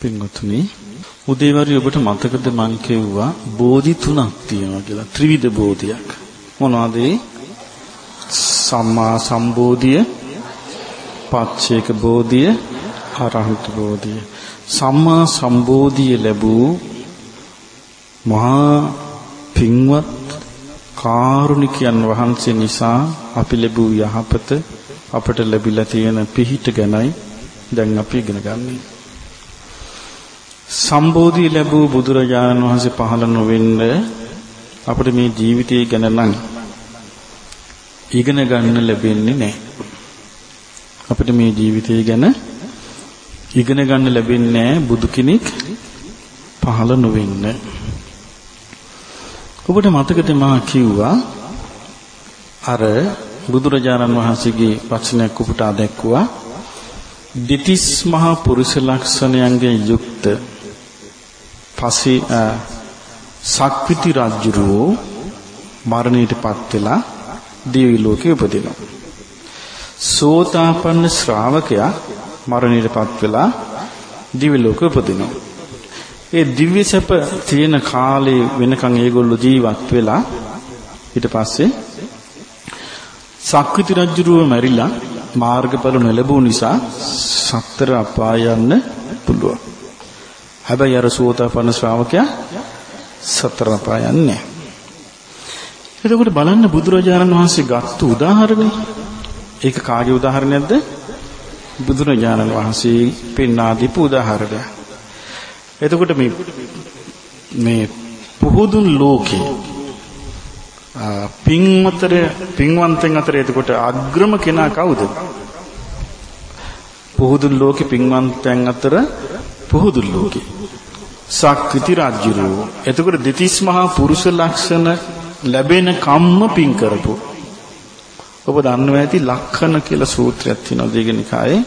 පින්වත්නි උදේවරු ඔබට මතකද මං කිව්වා බෝධි තුනක් තියෙනවා කියලා ත්‍රිවිධ බෝධියක්. මොනවද සම්මා සම්බෝධිය පච්චේක බෝධිය අරහත් බෝධිය. සම්මා සම්බෝධිය ලැබූ මහා පින්වත් කාරුණිකයන් වහන්සේ නිසා අපි ලැබූ යහපත අපට ලැබිලා තියෙන පිහිට ගැනයි දැන් අපි ඉගෙන ගන්නේ. සම්බෝධිය ලැබූ බුදුරජාණන් වහන්සේ පහළ නොවෙන්න අපිට මේ ජීවිතය ගැන නම් ඉගෙන ගන්න ලැබෙන්නේ නැහැ. අපිට මේ ජීවිතය ගැන ඉගෙන ගන්න ලැබෙන්නේ බුදු කෙනෙක් පහළ නොවෙන්න. ඔබට මතකද මා කිව්වා අර බුදුරජාණන් වහන්සේගේ වචනයක් උපුටා දැක්වුවා දෙතිස් මහා පුරුෂ ලක්ෂණයන්ගෙන් යුක්ත පස්සේ සක්විති රජුරෝ මරණයටපත් වෙලා දිව්‍ය ලෝකේ උපදිනවා. සෝතාපන්න ශ්‍රාවකයා මරණයටපත් වෙලා දිව්‍ය ලෝකේ උපදිනවා. ඒ දිව්‍ය සැප තියෙන කාලේ වෙනකන් ඒගොල්ලෝ ජීවත් වෙලා ඊට පස්සේ සක්විති රජුරුව මැරිලා මාර්ගඵල නොලැබුණු නිසා සතර අපාය යන්න පුළුවන්. හැබැයි අර සෝතාපන්න ශ්‍රාවකයා සතර අපාය යන්නේ එතකොට බලන්න බුදුරජාණන් වහන්සේ ගත්ත උදාහරණය. ඒක කාගේ උදාහරණයක්ද? බුදුරජාණන් වහන්සේ පෙන්වා දීපු උදාහරණය. එතකොට මේ මේ පුහුදුන් ලෝකේ පින්වතර පින්වන්තෙන් අතර එතකොට අග්‍රම කෙනා කවුද? පුහුදුන් ලෝකේ පින්වන්තයන් අතර පුහුදුන් ලෝකේ. සක්විති රජුරෝ එතකොට දෙතිස් මහා පුරුෂ ලක්ෂණ ලැබෙන කම්ම පින් කරපු. ඔබ දන්නවා ඇති ලක්ෂණ කියලා සූත්‍රයක් තියෙනවා දීගනිකායේ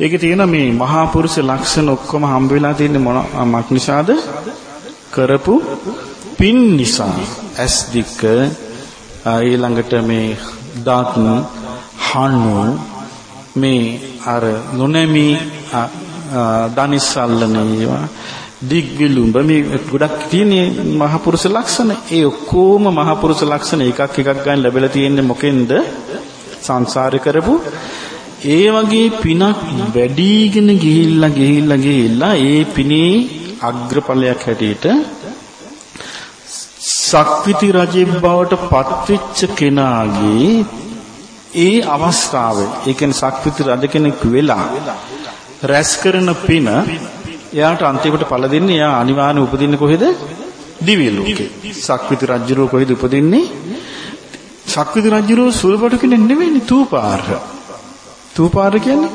ඒකේ තියෙන මේ මහා පුරුෂ ලක්ෂණ ඔක්කොම හම්බ වෙලා තියෙන්නේ මොනක් නිසාද? කරපු පින් නිසා. ඇස් දික්ක ඊළඟට මේ දාත් හණු මේ අර නොනැමි දනිස්සල්ලන ඒවා දිග් විලුඹ මේ ගොඩක් තියෙන මහ පුරුෂ ලක්ෂණ. ඒ ඔක්කොම මහ පුරුෂ ලක්ෂණ එකක් එකක් ගන්න ලැබිලා තියෙන්නේ මොකෙන්ද? සංසාරේ කරපු. ඒ වගේ පිනක් වැඩිගෙන ගිහිල්ලා ගිහිල්ලා ගිහිල්ලා ඒ පිනේ අග්‍රඵලයක් හැටියට සක්විති රජෙක් බවට පත්වෙච්ච කෙනාගේ ඒ අවස්ථාවේ ඒ කියන්නේ සක්විති රජ කෙනෙක් වෙලා රැස් කරන පින එයාට අන්තිමට ඵල දෙන්නේ එයා අනිවාර්යයෙන් උපදින්නේ කොහෙද? දිව්‍ය ලෝකේ. සක්විති රජුරෝ කොහෙද උපදින්නේ? සක්විති රජුරෝ සුළුබඩු කෙනෙක් නෙවෙයිනේ තූපාර. තූපාර කියන්නේ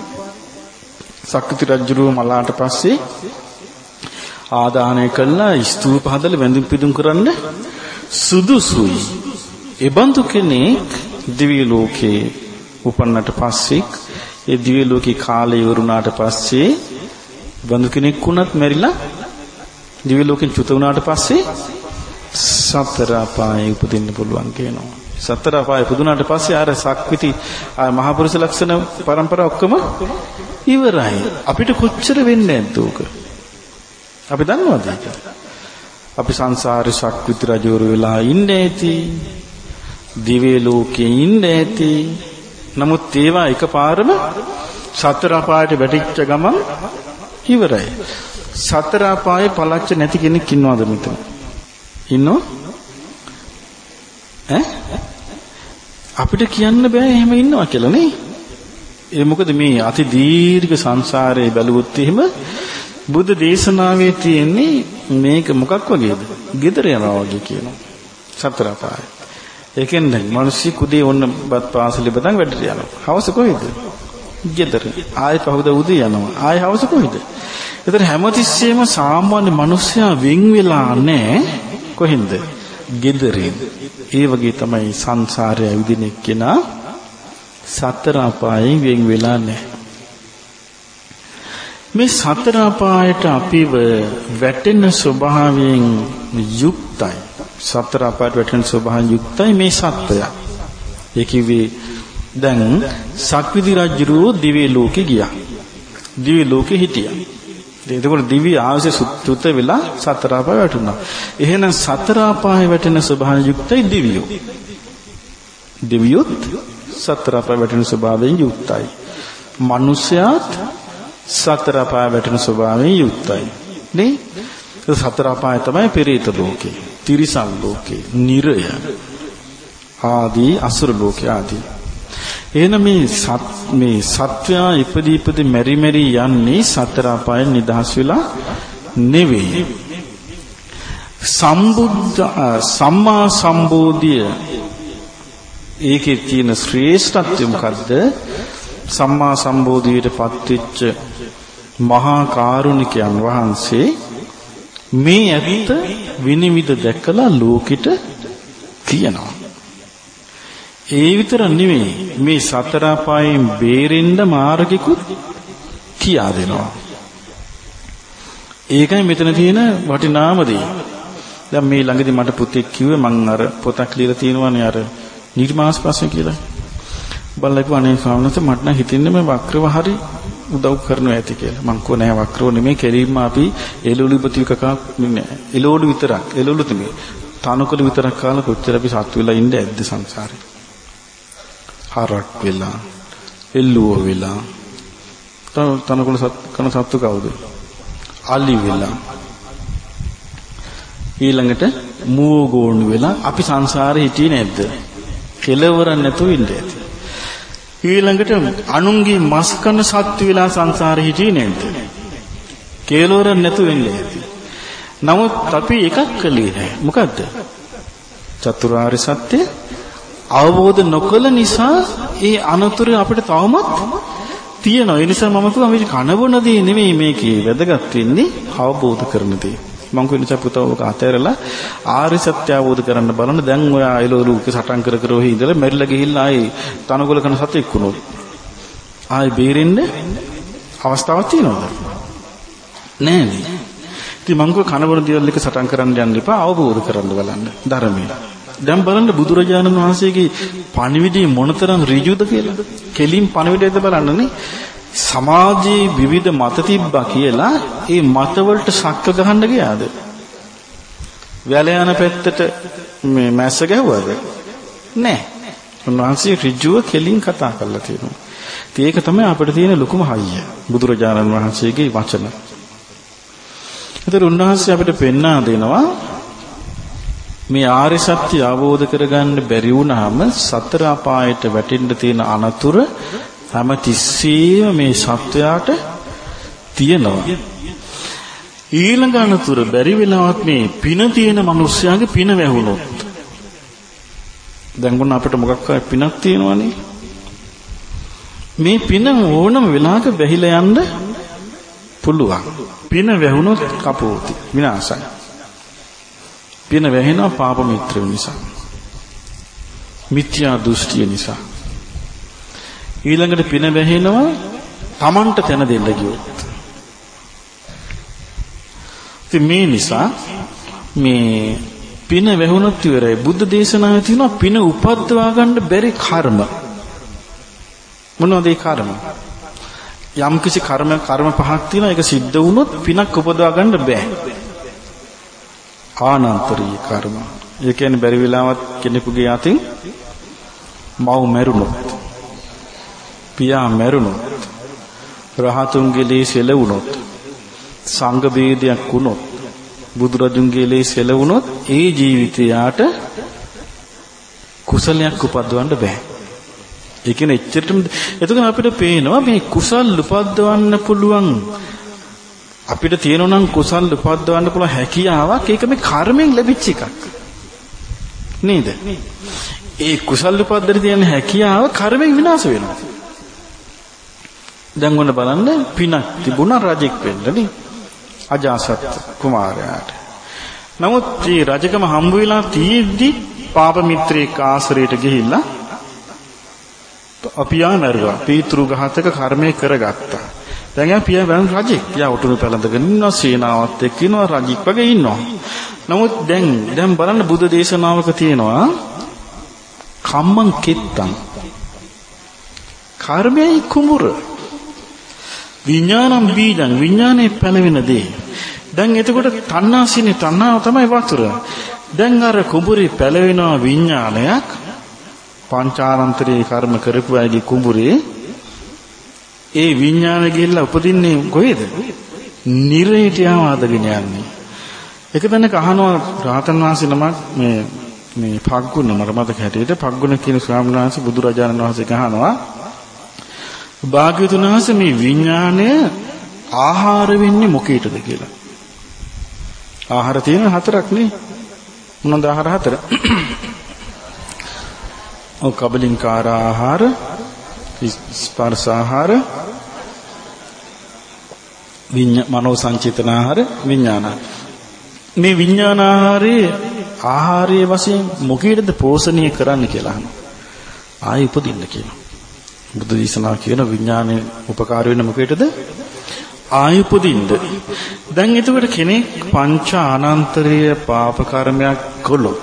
සක්විති රජුරෝ මලාට පස්සේ ආදානය කළා ස්තූප හදලා වැඳුම් පිදුම් කරන්න සුදුසුයි. එබඳු කෙනෙක් දිව්‍ය ලෝකේ උපන්නට පස්සේ ඒ දිව්‍ය ලෝකේ කාලය ඉවරුණාට පස්සේ බඳු කෙනෙක් වුණත් මැරිලා දිව්‍ය ලෝකෙන් චුත වුණාට පස්සේ සතර අපායේ උපදින්න පුළුවන් කියනවා. සතර අපායේ උපදුනාට පස්සේ ආර සක්විති ආ මහා පුරුෂ ලක්ෂණ પરම්පරාව ඔක්කොම ඉවරයි. අපිට කොච්චර වෙන්නේ නැද්ද උක? අපි දන්නවද ඒක? අපි සංසාරේ සක්විති රජවරු වෙලා ඉන්නේ ඇති. දිව්‍ය ලෝකේ ඉන්නේ ඇති. නමුත් ඒවා එකපාරම සතර අපායට වැටිච්ච ගමන් ඉවරයි. සතර අපායේ පළච්ච නැති කෙනෙක් ඉන්නවද මෙතන? ඉන්නෝ? ඈ? අපිට කියන්න බෑ එහෙම ඉන්නවා කියලා නේ. ඒ මොකද මේ අති දීර්ඝ සංසාරයේ බැලුවොත් එහෙම බුද්ධ දේශනාවේ තියෙන්නේ මේක මොකක් වගේද? gedara යනවා වගේ කියනවා. සතර අපාය. ඒකෙන් දැන් මිනිස්සු කුදී ඔන්න බත් පාසලේ බතන් වැඩට යනවා. හවස කොහෙද? ගෙදර. ආයෙ පහුද උදේ යනවා. ආයෙ හවස කොහෙද? ඒතර හැමතිස්සෙම සාමාන්‍ය මිනිස්සයා වෙන් වෙලා නැහැ. කොහෙන්ද? ගෙදරින්. ඒ වගේ තමයි සංසාරය ඇවිදින එක්කෙනා සතර අපායෙන් වෙන් වෙලා නැහැ. මේ සතර අපායට අපිව වැටෙන ස්වභාවයෙන් යුක්තයි. සතර අපායට වැටෙන ස්වභාවයෙන් යුක්තයි මේ සත්වය. ඒ කිව්වේ දැන් සක්විති රජුරෝ දිව්‍ය ලෝකේ ගියා. දිව්‍ය ලෝකේ හිටියා. එතකොට දිව්‍ය ආයස සුත්‍රුත වෙලා සතර අපාය වැටුණා. එහෙනම් සතර අපාය වැටෙන ස්වභාවය යුක්තයි දිව්‍යෝ. දිව්‍යොත් සතර අපාය වැටෙන ස්වභාවයෙන් යුක්තයි. මිනිස්යාත් සතර අපාය වැටෙන ස්වභාවයෙන් යුක්තයි. නේ? සතර අපාය තමයි පෙරේත ලෝකේ, තිරිසන් ලෝකේ, නිරය ආදී අසුර ලෝකේ ආදී. එහෙනම් මේ සත් මේ සත්වයා ඉපදී ඉපදී මෙරි මෙරි යන්නේ සතර අපායෙන් නිදහස් වෙලා නෙවෙයි. සම්බුද්ධ සම්මා සම්බෝධිය ඒකේ තියෙන ශ්‍රේෂ්ඨත්වය මොකද්ද? සම්මා සම්බෝධියට පත්වෙච්ච මහා කාරුණිකයන් වහන්සේ මේ ඇත්ත විනිවිද දැකලා ලෝකෙට කියනවා. ඒ විතර නෙවෙයි මේ සතර අපායෙන් බේරෙන්න මාර්ගිකුත් කියා දෙනවා. ඒකයි මෙතන තියෙන වටිනාම දේ. දැන් මේ ළඟදී මට පුතෙක් කිව්වේ මං අර පොතක් ලියලා තියෙනවානේ අර නිර්මාස් ප්‍රශ්න කියලා. බලලා කිව්වා අනේ ස්වාමීන් වහන්සේ මට නම් හිතෙන්නේ මේ වක්‍රව හරි උදව් කරනවා ඇති කියලා. මං කෝ නෑ වක්‍රව නෙමෙයි කෙලින්ම අපි එළවලු ඉපතිකක නෑ. එළවලු විතරක්. එළවලු නෙමෙයි. තනකොළ විතරක් කාලා කොච්චර අපි සතු වෙලා ඉන්නේ ඇද්ද සංසාරේ. හරක් වෙලා එල්ලුව වෙලා තනකොළ සත් කන සත්තු කවුද? අලි වෙලා ඊළඟට මුව ගෝණු වෙලා අපි සංසාරේ හිටියේ නැද්ද? කෙලවර නැතුව ඉන්නේ ඇති. ඊළඟට අනුන්ගේ මස් කන සත්තු වෙලා සංසාරේ හිටියේ නැද්ද? කෙලවර නැතුව ඉන්නේ ඇති. නමුත් අපි එකක් කළේ නැහැ. මොකද්ද? චතුරාර්ය සත්‍ය අවබෝධ නොකළ නිසා ඒ අනතුරු අපිට තවමත් තියෙනවා. ඒ නිසා මම කිව්වා මේ කනබොන දේ නෙමෙයි මේකේ වැදගත් වෙන්නේ අවබෝධ කරන දේ. මම කිව්ව නිසා පුතා ඔක අතහැරලා ආර්ය සත්‍ය අවබෝධ කරන්න බලන්න දැන් ඔයා එළවලුක සටන් කර කර ඔහි ඉඳලා මැරිලා ගිහිල්ලා ආයේ තනකොළ කන සතෙක් වුණොත් ආයේ බේරෙන්න අවස්ථාවක් තියෙනවද? නෑනේ. ඉතින් මම කිව්ව කනබොන දේවල් එක සටන් කරන්න යන්න එපා අවබෝධ කරන්න බලන්න ධර්මයේ. දැන් බලන්න බුදුරජාණන් වහන්සේගේ පණිවිඩය මොනතරම් ඍජුද කියලා. කෙලින් පණිවිඩයද බලන්නනේ. සමාජයේ විවිධ මත තිබ්බා කියලා ඒ මතවලට සක්ක ගහන්න ගියාද? වැල යන පැත්තට මේ මැස්ස ගැහුවද? නැහැ. උන්වහන්සේ ඍජුව කෙලින් කතා කරලා තියෙනවා. ඒක තමයි අපිට තියෙන ලොකුම හයිය. බුදුරජාණන් වහන්සේගේ වචන. ඒතර උන්වහන්සේ අපිට පෙන්වා දෙනවා මේ ආර්ය සත්‍ය අවබෝධ කරගන්න බැරි වුණාම සතර අපායට වැටෙන්න තියෙන අනතුරු හැම තිස්සෙම මේ සත්වයාට තියෙනවා. ඊළඟ අනතුරු බැරි වෙලාවත් මේ පින තියෙන මිනිස්යාගේ පින වැහුණොත් දැන් ගොන්න අපිට මොකක් පිනක් තියෙනවනේ මේ පින ඕනම වෙලාවක වැහිලා යන්න පුළුවන් පින වැහුණොත් කපෝති විනාශයි පින වැහෙනවා පාප මිත්‍ර නිසා. මිත්‍යා දෘෂ්ටිය නිසා. ඊළඟට පින වැහෙනවා Tamanට තැන දෙන්න ගියොත්. ඉතින් මේ නිසා මේ පින වැහුණොත් ඉවරයි. බුද්ධ දේශනාවේ තියෙනවා පින උපද්දවා ගන්න බැරි කර්ම. මොනවද ඒ කර්ම? යම් කිසි කර්ම කර්ම පහක් තියෙනවා ඒක සිද්ධ වුණොත් පිනක් උපදවා ගන්න බෑ. ආනන්තරීය කර්ම. ඒ කියන්නේ බැරි වෙලාවත් කෙනෙකුගේ අතින් මව් මැරුණොත් පියා මැරුණොත් රහතුන්ගේ ලේ සෙලවුණොත් සංඝ ભેදයක් වුණොත් බුදුරජුන්ගේ ලේ සෙලවුණොත් ඒ ජීවිතයට කුසලයක් උපදවන්න බෑ. ඒ කියන්නේ එච්චරටම එතකොට අපිට පේනවා මේ කුසල් උපදවන්න පුළුවන් අපිට තියෙනවා නම් කුසල් උපද්දවන්න පුළුවන් හැකියාවක් ඒක මේ කර්මෙන් ලැබිච්ච එකක්. නේද? ඒ කුසල් උපද්දට තියෙන හැකියාව කර්මෙන් විනාශ වෙනවා. දැන් ඔන්න බලන්න පිනක් තිබුණා රජෙක් වෙන්න නේ. අජාසත් කුමාරයාට. නමුත් මේ රජකම හම්බ වෙලා තියෙද්දි පාප මිත්‍රයෙක් ආශ්‍රයයට ගිහිල්ලා අපියා මරුවා. පීතෘ ඝාතක කර්මය කරගත්තා. දැන් යා පියා වැන් රජෙක්. යා උටුනු පැලඳගෙන ඉන්නවා සේනාවත් එක්ක ඉන්නවා රජෙක් වගේ ඉන්නවා. නමුත් දැන් දැන් බලන්න බුද්ධ දේශනාවක තියෙනවා කම්මං කෙත්තං කර්මයයි කුඹුර විඥානම් බීජං විඥානේ පැලවෙන දේ. දැන් එතකොට තණ්හාසිනේ තණ්හාව තමයි වතුර. දැන් අර කුඹුරේ පැලවෙන විඥානයක් පංචාරන්තරේ කර්ම කරපු අයගේ කුඹුරේ ඒ විඥාන ගිහිල්ලා උපදින්නේ කොහෙද? නිරේට යවදගෙන යන්නේ. එක තැනක අහනවා රාතන් වහන්සේ නමක් මේ මේ පග්ගුණ මට මතක හැටියට පග්ගුණ කියන ස්වාමීන් වහන්සේ බුදුරජාණන් වහන්සේ අහනවා භාග්‍යතුන් වහන්සේ මේ විඥාණය ආහාර වෙන්නේ මොකේටද කියලා. ආහාර තියෙන හතරක් නේ. මොනවද ආහාර හතර? ඔව් කබලින්කාර ආහාර, ස්පර්ශ ආහාර, විඤ්ඤා මනෝ සංචේතන ආහාර, විඥාන. මේ විඥාන ආහාරයේ ආහාරයේ වශයෙන් මොකේද පෝෂණය කරන්න කියලා අහනවා. ආයි උපදින්න කියනවා. බුද්ධ දේශනා කියන විඥානයේ උපකාර වෙන මොකේද? ආයි උපදින්න. දැන් එතකොට කෙනෙක් පංච අනන්තරීය පාප කර්මයක් කළොත්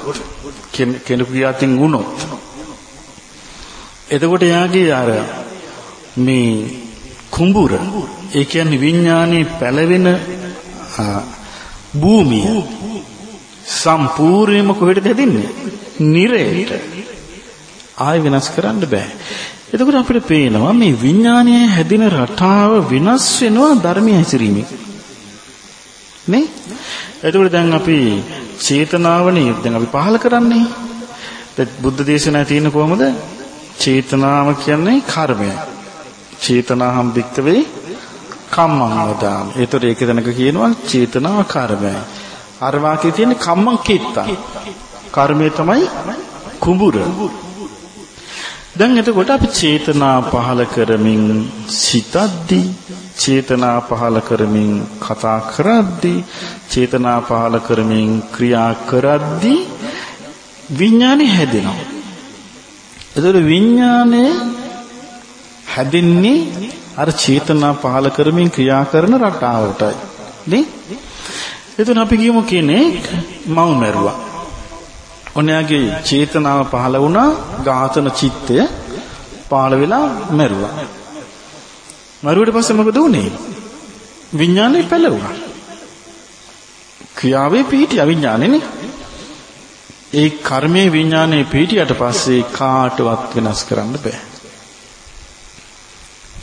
කෙනෙකුගේ අතින් වුණොත් එතකොට යාගේ අර මේ කුඹුර ඒ කියන්නේ විඥානයේ පැලවෙන භූමිය සම්පූර්ණයෙන්ම කොහෙටද හැදින්නේ? නිරේට. ආය වෙනස් කරන්න බෑ. එතකොට අපිට පේනවා මේ විඥානය හැදින රටාව වෙනස් වෙනවා ධර්මයේ හැසිරීමෙන්. නේ? එතකොට දැන් අපි චේතනාවනේ දැන් අපි පහල කරන්නේ. දැන් බුද්ධ දේශනාවේ තියෙන කොහොමද? චේතනාව කියන්නේ කර්මය. චේතනාහම් වික්තවේ කම්මං වදාම. ඒතර ඒක දැනක කියනවා චේතනාව කර්මයයි. අර වාක්‍යයේ තියෙන කම්මං කිත්තා. කර්මය තමයි කුඹුර. දැන් එතකොට අපි චේතනා පහල කරමින් සිතද්දී චේතනා පහල කරමින් කතා කරද්දී චේතනා පහල කරමින් ක්‍රියා කරද්දී විඥානේ හැදෙනවා. එතකොට විඥානය හැදෙන්නේ අර චේතනා පහල කරමින් ක්‍රියා කරන රටාවටයි. නේ? එතන අපි කියමු කෙනෙක් මව් මැරුවා. ඔන්නයාගේ චේතනාව පහළ වුණා ඝාතන චිත්තය පහළ වෙලා මැරුවා. මරුවට පස්සේ මොකද වුනේ? විඥානේ පැලවුණා. ක්‍රියාවේ පිහිටි අවිඥානේනේ. ඒ කර්මයේ විඥානේ පිහිටියට පස්සේ කාටවත් වෙනස් කරන්න බෑ.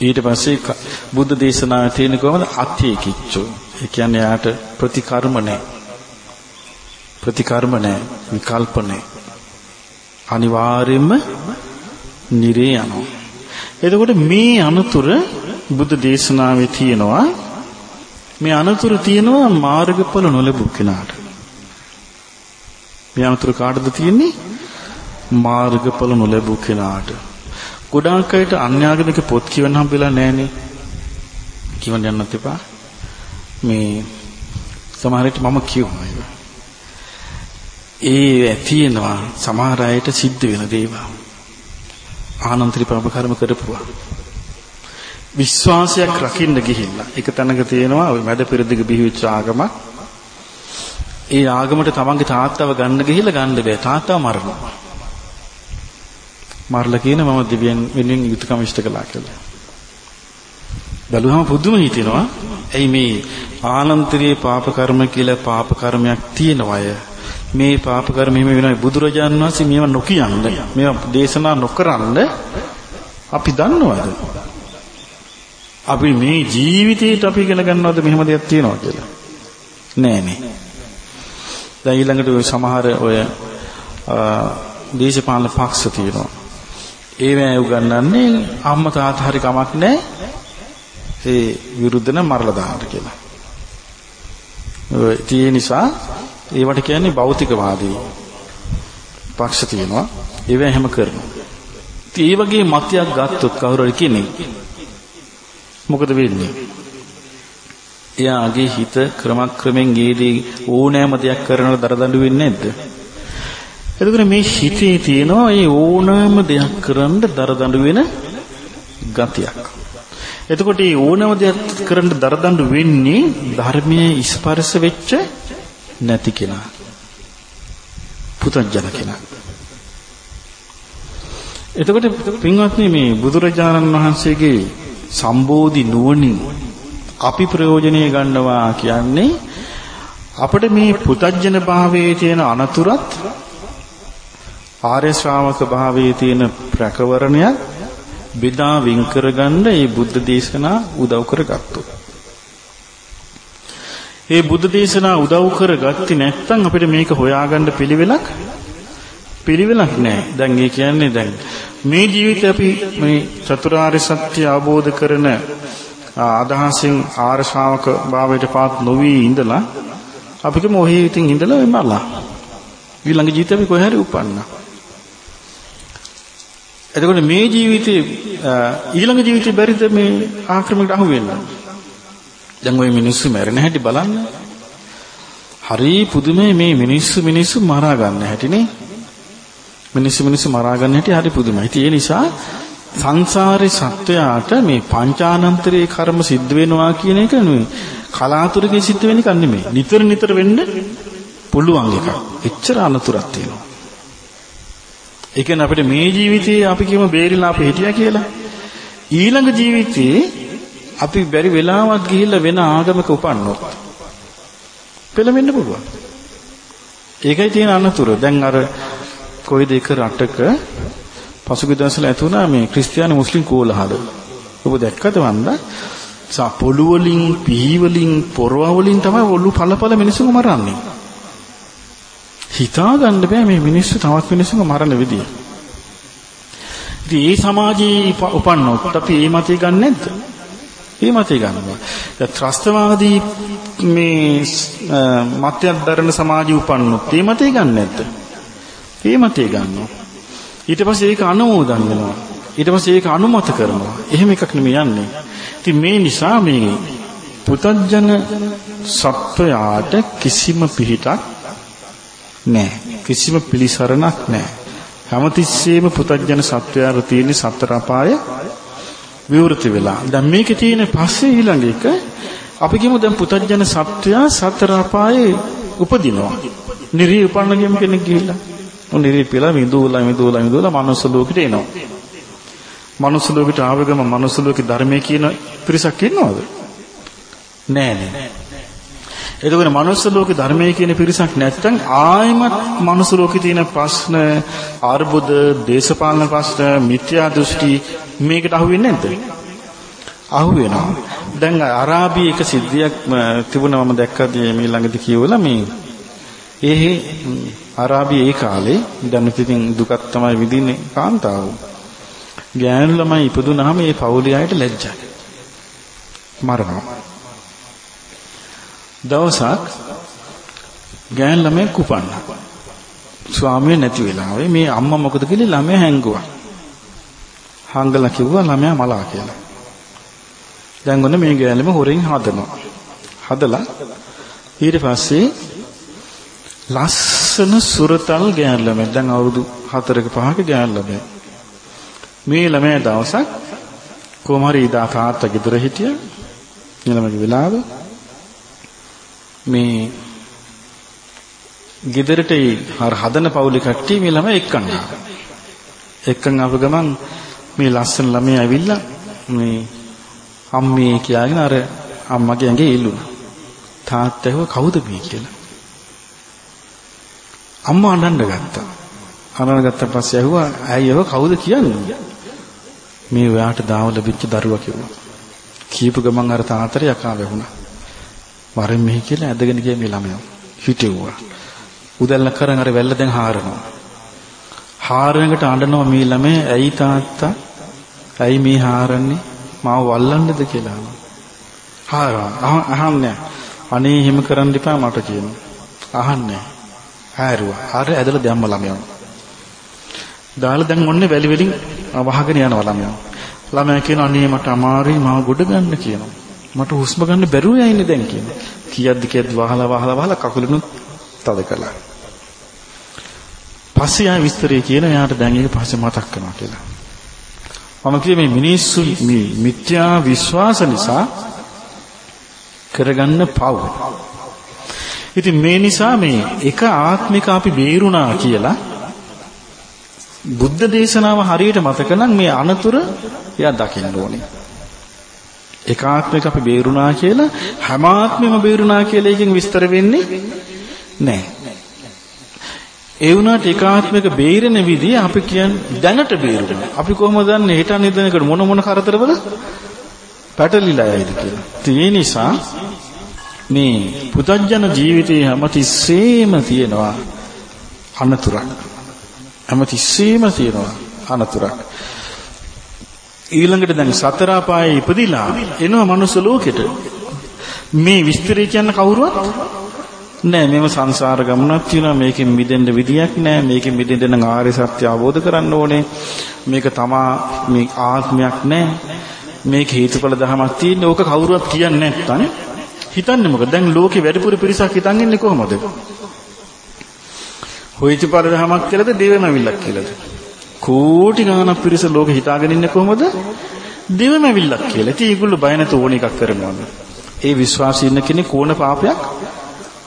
ඊට පස්සේ බුද්ධ දේශනාවේ තියෙන කොහොමද අත්‍යකිච්චෝ. ඒ කියන්නේ යාට ප්‍රතිකර්ම නැහැ. ප්‍රතිකර්ම නැහැ, විකල්ප නැහැ. අනිවාර්යයෙන්ම නිරේ යනවා. එතකොට මේ අනුතුර බුද්ධ දේශනාවේ තියෙනවා මේ අනුතුර තියෙනවා මාර්ගඵල නොලැබු කෙනාට. මේ අනුතුර කාටද තියෙන්නේ? මාර්ගඵල නොලැබු කෙනාට. ගොඩාක් අයට අන්‍යාගමික පොත් කියවන්න හම්බෙලා නැහනේ. කියවන්න යන්නත් එපා. මේ සමහර විට මම කියවනවා ඒක. ඒ තියෙනවා සමහර අයට සිද්ධ වෙන දේවල්. ආනන්තරි පාප කර්ම කරපුවා. විශ්වාසයක් රකින්න ගිහිල්ලා එක තැනක තියෙනවා ওই මැද පෙරදිග බිහිවෙච්ච ආගමක්. ඒ ආගමට තමන්ගේ තාත්තව ගන්න ගිහිල්ලා ගන්න බෑ. තාත්තව මරනවා. මරලා කියන මම දිව්‍යයන් වෙනුවෙන් යුතුයකම ඉෂ්ට කළා කියලා. බැලුවම පුදුම හිතෙනවා. එයි මේ ආනන්තරීය පාප කර්ම කියලා පාප කර්මයක් තියෙන අය මේ පාප කර්ම හිම වෙනවා බුදුරජාන් වහන්සේ මේව නොකියන්න මේවා දේශනා නොකරන්න අපි දන්නවද? අපි මේ ජීවිතේට අපි ඉගෙන ගන්නවද මෙහෙම දෙයක් තියෙනවා කියලා? නෑනේ. දැන් ඊළඟට ඔය සමහර ඔය දේශපාලන පක්ෂ තියෙනවා. ඒවැය උගන්වන්නේ අම්මා තාත්තා හරි කමක් නැහැ. ඒ විරුද්ධන මරලා දාන්න කියලා. ඒ නිසා ඒවට කියන්නේ භෞතිකවාදී පක්ෂ තියෙනවා. ඒව එහෙම කරනවා. ඒ වගේ මතයක් ගත්තොත් කවුරු හරි කෙනෙක් මොකද වෙන්නේ? එයාගේ හිත ක්‍රමක්‍රමෙන් ගේදී ඕනෑම දෙයක් කරනකොට දරදඬු වෙන්නේ නැද්ද? එතකොට මේ හිතේ තියෙනවා ඒ ඕනෑම දෙයක් කරන්න දරදඬු වෙන ගතියක්. එතකොට මේ ඕනෑම දෙයක් කරන්න දරදඬු වෙන්නේ ධර්මයේ ස්පර්ශ වෙච්ච නැති කෙනා. පුතඥ කෙනා. එතකොට පින්වත්නි මේ බුදුරජාණන් වහන්සේගේ සම්බෝධි නුවණින් අපි ප්‍රයෝජනෙ ගන්නවා කියන්නේ අපිට මේ පුතජන භාවයේ තියෙන අනතුරත් ආර්ය ශ්‍රාවක භාවයේ තියෙන ප්‍රකවරණයක් බෙදා වින් කරගන්න මේ බුද්ධ දේශනා උදව් කරගත්තොත්. මේ බුද්ධ දේශනා උදව් කරගත්තේ නැත්නම් අපිට මේක හොයාගන්න පිළිවෙලක් පිළිවෙලක් නැහැ. දැන් ඒ කියන්නේ දැන් මේ ජීවිතේ අපි මේ චතුරාර්ය සත්‍ය අවබෝධ කරන අදහසින් ආර්ය ශ්‍රාවක භාවයට පාත් නොවි ඉඳලා අපි කම ඔහේ ඉතින් ඉඳලා එමලා. ඊළඟ ජීවිතේ අපි කොහේ හරි උපන්නා. එතකොට මේ ජීවිතේ ඊළඟ ජීවිතේ බැරිද මේ ආක්‍රමණයට අහු වෙන්න? දැන් ওই මිනිස්සු මැරෙන හැටි බලන්න. හරි පුදුමයි මේ මිනිස්සු මිනිස්සු මරා ගන්න හැටිනේ. මිනිස්සු මිනිස්සු මරා ගන්න හැටි හරි පුදුමයි. ඒ නිසා සංසාරේ සත්වයාට මේ පංචානන්තරේ කර්ම සිද්ධ වෙනවා කියන එක නෙවෙයි. කලාතුරකින් සිද්ධ වෙන එකක් නෙමෙයි. නිතර නිතර වෙන්න පුළුවන් එකක්. එච්චර අනතුරක් තියෙනවා. ඒ කියන්නේ අපිට මේ ජීවිතේ අපි කියමු බේරිලා අපි හිටියා කියලා. ඊළඟ ජීවිතේ අපි බැරි වෙලාවක් ගිහිල්ලා වෙන ආගමක උපන්නොත් පෙළඹෙන්න පුළුවන්. ඒකයි තියෙන අනතුර. දැන් අර කොයිද එක රටක පසුගිය දවස්වල ඇති වුණා මේ ක්‍රිස්තියානි මුස්ලිම් කෝලහල. ඔබ දැක්කද වන්දා? සා පොළු වලින්, පිහි වලින්, පොරව වලින් තමයි ඔලු පළපළ මිනිස්සුන්ව මරන්නේ. හිතා ගන්න බෑ මේ මිනිස්සු තවත් මිනිස්සුන්ව මරන විදිය. ඉතින් ඒ සමාජයේ උපන්නොත් අපි ඒ මතය ගන්න නැද්ද? ඒ මතය ගන්නවා. දැන් ත්‍රස්තවාදී මේ මතයක් දරන සමාජය උපන්නොත් ඒ මතය ගන්න නැද්ද? ඒ මතය ගන්නවා. ඊට පස්සේ ඒක අනුමෝදන් වෙනවා. ඊට පස්සේ ඒක අනුමත කරනවා. එහෙම එකක් නෙමෙයි යන්නේ. ඉතින් මේ නිසා මේ පුතඥ සත්වයාට කිසිම පිහිටක් නැහැ. කිසිම පිළිසරණක් නැහැ. හැමතිස්සෙම පුතඥ සත්වයාට තියෙන සතර අපාය විවෘත වෙලා. දැන් මේකේ තියෙන පස්සේ ඊළඟ එක අපි කියමු දැන් පුතඥ සත්වයා සතර අපායේ උපදිනවා. නිරි උපන්න කෙනෙක් ගිහිල්ලා. නිරි පිළා විදුලා විදුලා විදුලා මනුස්ස ලෝකෙට එනවා. මනුස්ස ලෝකෙට ආව ගම මනුස්ස ලෝකේ ධර්මයේ කියන පිරිසක් ඉන්නවද? නෑ නෑ. එතකොට මනුස්ස ලෝකේ ධර්මයේ කියන පිරිසක් නැත්නම් ආයමත් මනුස්ස ලෝකේ තියෙන ප්‍රශ්න, අර්බුද, දේශපාලන ප්‍රශ්න, මිත්‍යා දෘෂ්ටි මේකට අහු වෙන්නේ නැද්ද? අහු වෙනවා. දැන් අරාබි එක සිද්ධියක් තිබුණා මම දැක්කදී මේ ළඟදී කියවලා මේ ඒ අරාබි ඒ කාලේ දැන් ඉතින් දුකක් තමයි විඳින්නේ කාන්තාව. ගෑනු ළමයි ඉපදුනහම ඒ පවුලේ අයට ලැජ්ජයි. මරනවා. දවසක් ගෑනු ළමයෙක් උපන්නා. ස්වාමිය නැති වෙලාවේ මේ අම්මා මොකද කියලා ළමයා හැංගුවා. හංගලා කිව්වා ළමයා මලා කියලා. දැන් ඔන්න මේ ගෑනුම හොරෙන් හදනවා. හදලා ඊට පස්සේ ලස්සන සුරතල් ගෑනු ළමයි. දැන් අවුරුදු 4ක 5ක ගෑනු ළමයි. මේ ළමයා දවසක් කොහොම හරි ඉදා තාත්තා ගෙදර හිටියා. ළමගේ වෙලාව මේ ගෙදරට හර හදන පවුලේ කට්ටිය මේ ළමයි එක්කන් ආවා. එක්කන් ආව ගමන් මේ ලස්සන ළමයා ඇවිල්ලා මේ අම්මේ කියාගෙන අර අම්මගේ ඇඟේ ඉල්ලුණා. තාත්තා ඇහුවා කවුද මේ කියලා. අම්මා අඬන්න ගත්තා. අඬන ගත්ත පස්සේ ඇහුවා ඇයි ඒව කවුද කියන්නේ? මේ ඔයාට දාව ලැබිච්ච දරුවා කිව්වා. කියපු ගමන් අර තාතර යකා වැහුණා. වරෙන් මෙහි කියලා ඇදගෙන ගිය මේ ළමයා හිටෙව්වා. උදැල්ල කරන් අර වැල්ල දැන් හාරනවා. හාරනකට අඬනවා මේ ළමයා ඇයි තාත්තා? ඇයි මේ හාරන්නේ? මාව වල්ලන්නද කියලා අහනවා. හාරනවා. අහන්නේ අනේ එහෙම කරන්න එපා මට කියනවා. අහන්නේ හැරුවා. හර ඇදලා දැම්ම ළමයා. දාලා දැන් ඔන්නේ වැලි වලින් වහගෙන යනවා ළමයා. ළමයා කියනවා අනේ මට අමාරුයි මාව ගොඩ ගන්න කියනවා. මට හුස්ම ගන්න බැරුව යන්නේ දැන් කියනවා. කීයක්ද කියද්දි වහලා වහලා වහලා කකුලුනුත් තද කළා. පස්සේ ආ විස්තරේ කියන එයාට දැන් ඒක පස්සේ මතක් කරනවා කියලා. මම කියේ මේ මිනිස්සු මේ මිත්‍යා විශ්වාස නිසා කරගන්න පව්. ඉතින් මේ නිසා මේ එක ආත්මික අපි බේරුණා කියලා බුද්ධ දේශනාව හරියට මතක නම් මේ අනතුර එයා දකින්න ඕනේ. එක ආත්මයක අපි බේරුණා කියලා හැම ආත්මෙම බේරුණා කියලා එකෙන් විස්තර වෙන්නේ නැහැ. ඒ වුණාට එක ආත්මයක බේරෙන විදිය අපි කියන්නේ දැනට බේරුණා. අපි කොහොමද දන්නේ හිත නිදනකට මොන මොන කරදරවල පැටලිලා යයිද කියලා. ඒ නිසා මේ පුතඥ ජීවිතයේ හැමතිස්සෙම තියෙනවා අනතුරක්. හැමතිස්සෙම තියෙනවා අනතුරක්. ඊළඟට දැන් සතර අපායේ ඉපදිලා එනවා මනුස්ස ලෝකෙට. මේ විස්තරය කියන්න කවුරුවත්? නෑ මේව සංසාර ගමනක් තියෙනවා. මේකෙන් මිදෙන්න විදියක් නෑ. මේකෙන් මිදෙන්න නම් ආර්ය සත්‍ය අවබෝධ කරන්න ඕනේ. මේක තමා මේ ආත්මයක් නෑ. මේක හේතුඵල ධමයක් තියෙන්නේ. ඕක කවුරුවත් කියන්නේ නැත්තම් හිතන්නේ මොකද? දැන් ලෝකේ වැඩිපුර පිරිසක් හිතන් ඉන්නේ කොහොමද? හේතුඵල ධමයක් කියලාද දේවමවිල්ලක් කියලාද? කෝටි ගණනක් පිරිස ලෝකෙ හිතාගෙන ඉන්නේ කොහොමද දේවමවිල්ලක් කියලා ඉතින් ඒගොල්ලෝ බය නැතුව ඕන එකක් කරනවා ඒ විශ්වාසී ඉන්න කෙනෙක් ඕන පාපයක්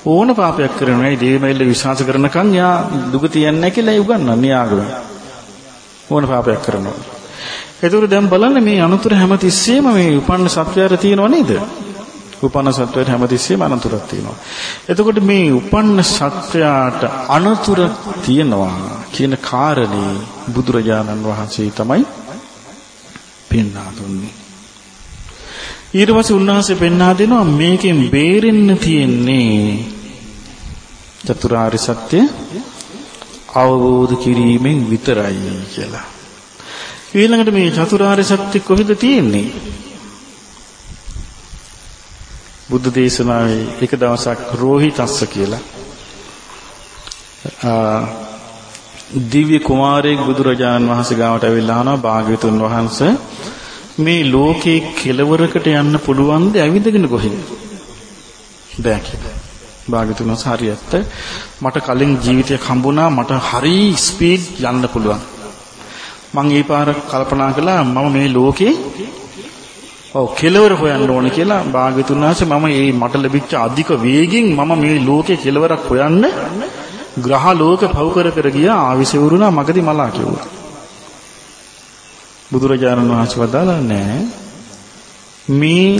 ඕන පාපයක් කරනවා. ඒ දේවමෙල්ල විශ්වාස කරනකන් යා දුගතිය යන්නේ කියලා උගන්වන්නේ ආගම. ඕන පාපයක් කරනවා. ඒතකොට දැන් බලන්න මේ අනුතර හැමතිස්සෙම මේ උපන්න සත්වයාට තියෙනව නේද? උපන්න සත්වයාට හැමතිස්සෙම අනතුරක් තියෙනවා. එතකොට මේ උපන්න සත්වයාට අනතුර තියෙනවා කියන කාරණේ බුදුරජාණන් වහන්සේ තමයි පෙන්වා දුන්නේ. ඊට පස්සේ උන්වහන්සේ පෙන්වා දෙනවා මේකෙන් බේරෙන්න තියෙන්නේ චතුරාර්ය සත්‍ය අවබෝධ කිරීමෙන් විතරයි කියලා. ඊළඟට මේ චතුරාර්ය සත්‍ය කොහෙද තියෙන්නේ? බුද්ධ දේශනාවේ එක දවසක් රෝහිතස්ස කියලා දිව්‍ය කුමාරයෙක් බුදුරජාණන් වහන්සේ ගාවට ඇවිල්ලා අහනවා භාග්‍යතුන් වහන්සේ මේ ලෝකේ කෙලවරකට යන්න පුළුවන්ද ඇවිදගෙන කොහෙද? බෑ කියලා. භාග්‍යතුන් වහන්සේ හරියට මට කලින් ජීවිතයක් හම්බුණා මට හරි ස්පීඩ් යන්න පුළුවන්. මම ඒ පාර කල්පනා කළා මම මේ ලෝකේ ඔව් කෙලවර හොයන්න ඕන කියලා භාග්‍යතුන් වහන්සේ මම මේ මට ලැබිච්ච අධික වේගෙන් මම මේ ලෝකේ කෙලවරක් හොයන්න ග්‍රහ ලෝක පව කර කර ගියා ආවිසවරුණා මගදී මලා කිව්වා. බුදුරජාණන් වහන්සේ වදාලා නෑ. මේ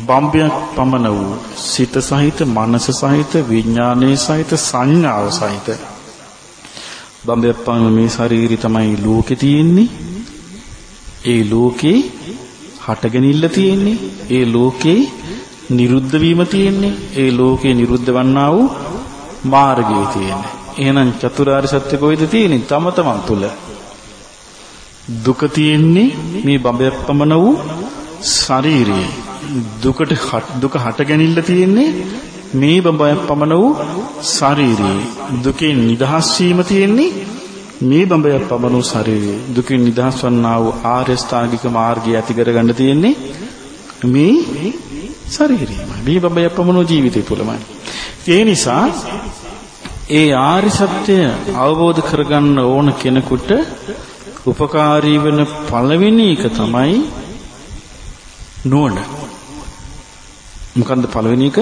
බම්බයක් පමණ වූ සිත සහිත මනස සහිත විඥානයේ සහිත සංඥාව සහිත බම්බයක් පමණ මේ ශරීරය තමයි ලෝකේ තියෙන්නේ. ඒ ලෝකේ හටගෙනිල්ල තියෙන්නේ. ඒ ලෝකේ නිරුද්ධ වීම තියෙන්නේ. ඒ ලෝකේ නිරුද්ධ වන්නා වූ මාර්ගය තියෙන්නේ එහෙනම් චතුරාර්ය සත්‍ය කොයිද තියෙන්නේ? තම තමන් තුල දුක තියෙන්නේ මේ බඹයක් පමණ වූ ශරීරයේ. දුකට දුක හට ගැනීමල තියෙන්නේ මේ බඹයක් පමණ වූ ශරීරයේ. දුකෙන් නිදහස් වීම තියෙන්නේ මේ බඹයක් පමණ වූ ශරීරයේ. දුකින් නිදහස් වන්නා වූ ආර්ය ස්ථාංගික මාර්ගය ඇති කරගන්න තියෙන්නේ මේ ශරීරයම මේ බඹයක් පමණ වූ ජීවිතය තුළමයි. ඒ නිසා ඒ ආර්ය සත්‍ය අවබෝධ කරගන්න ඕන කෙනෙකුට උපකාරී වෙන පළවෙනි එක තමයි නුවණ. මොකන්ද පළවෙනි එක?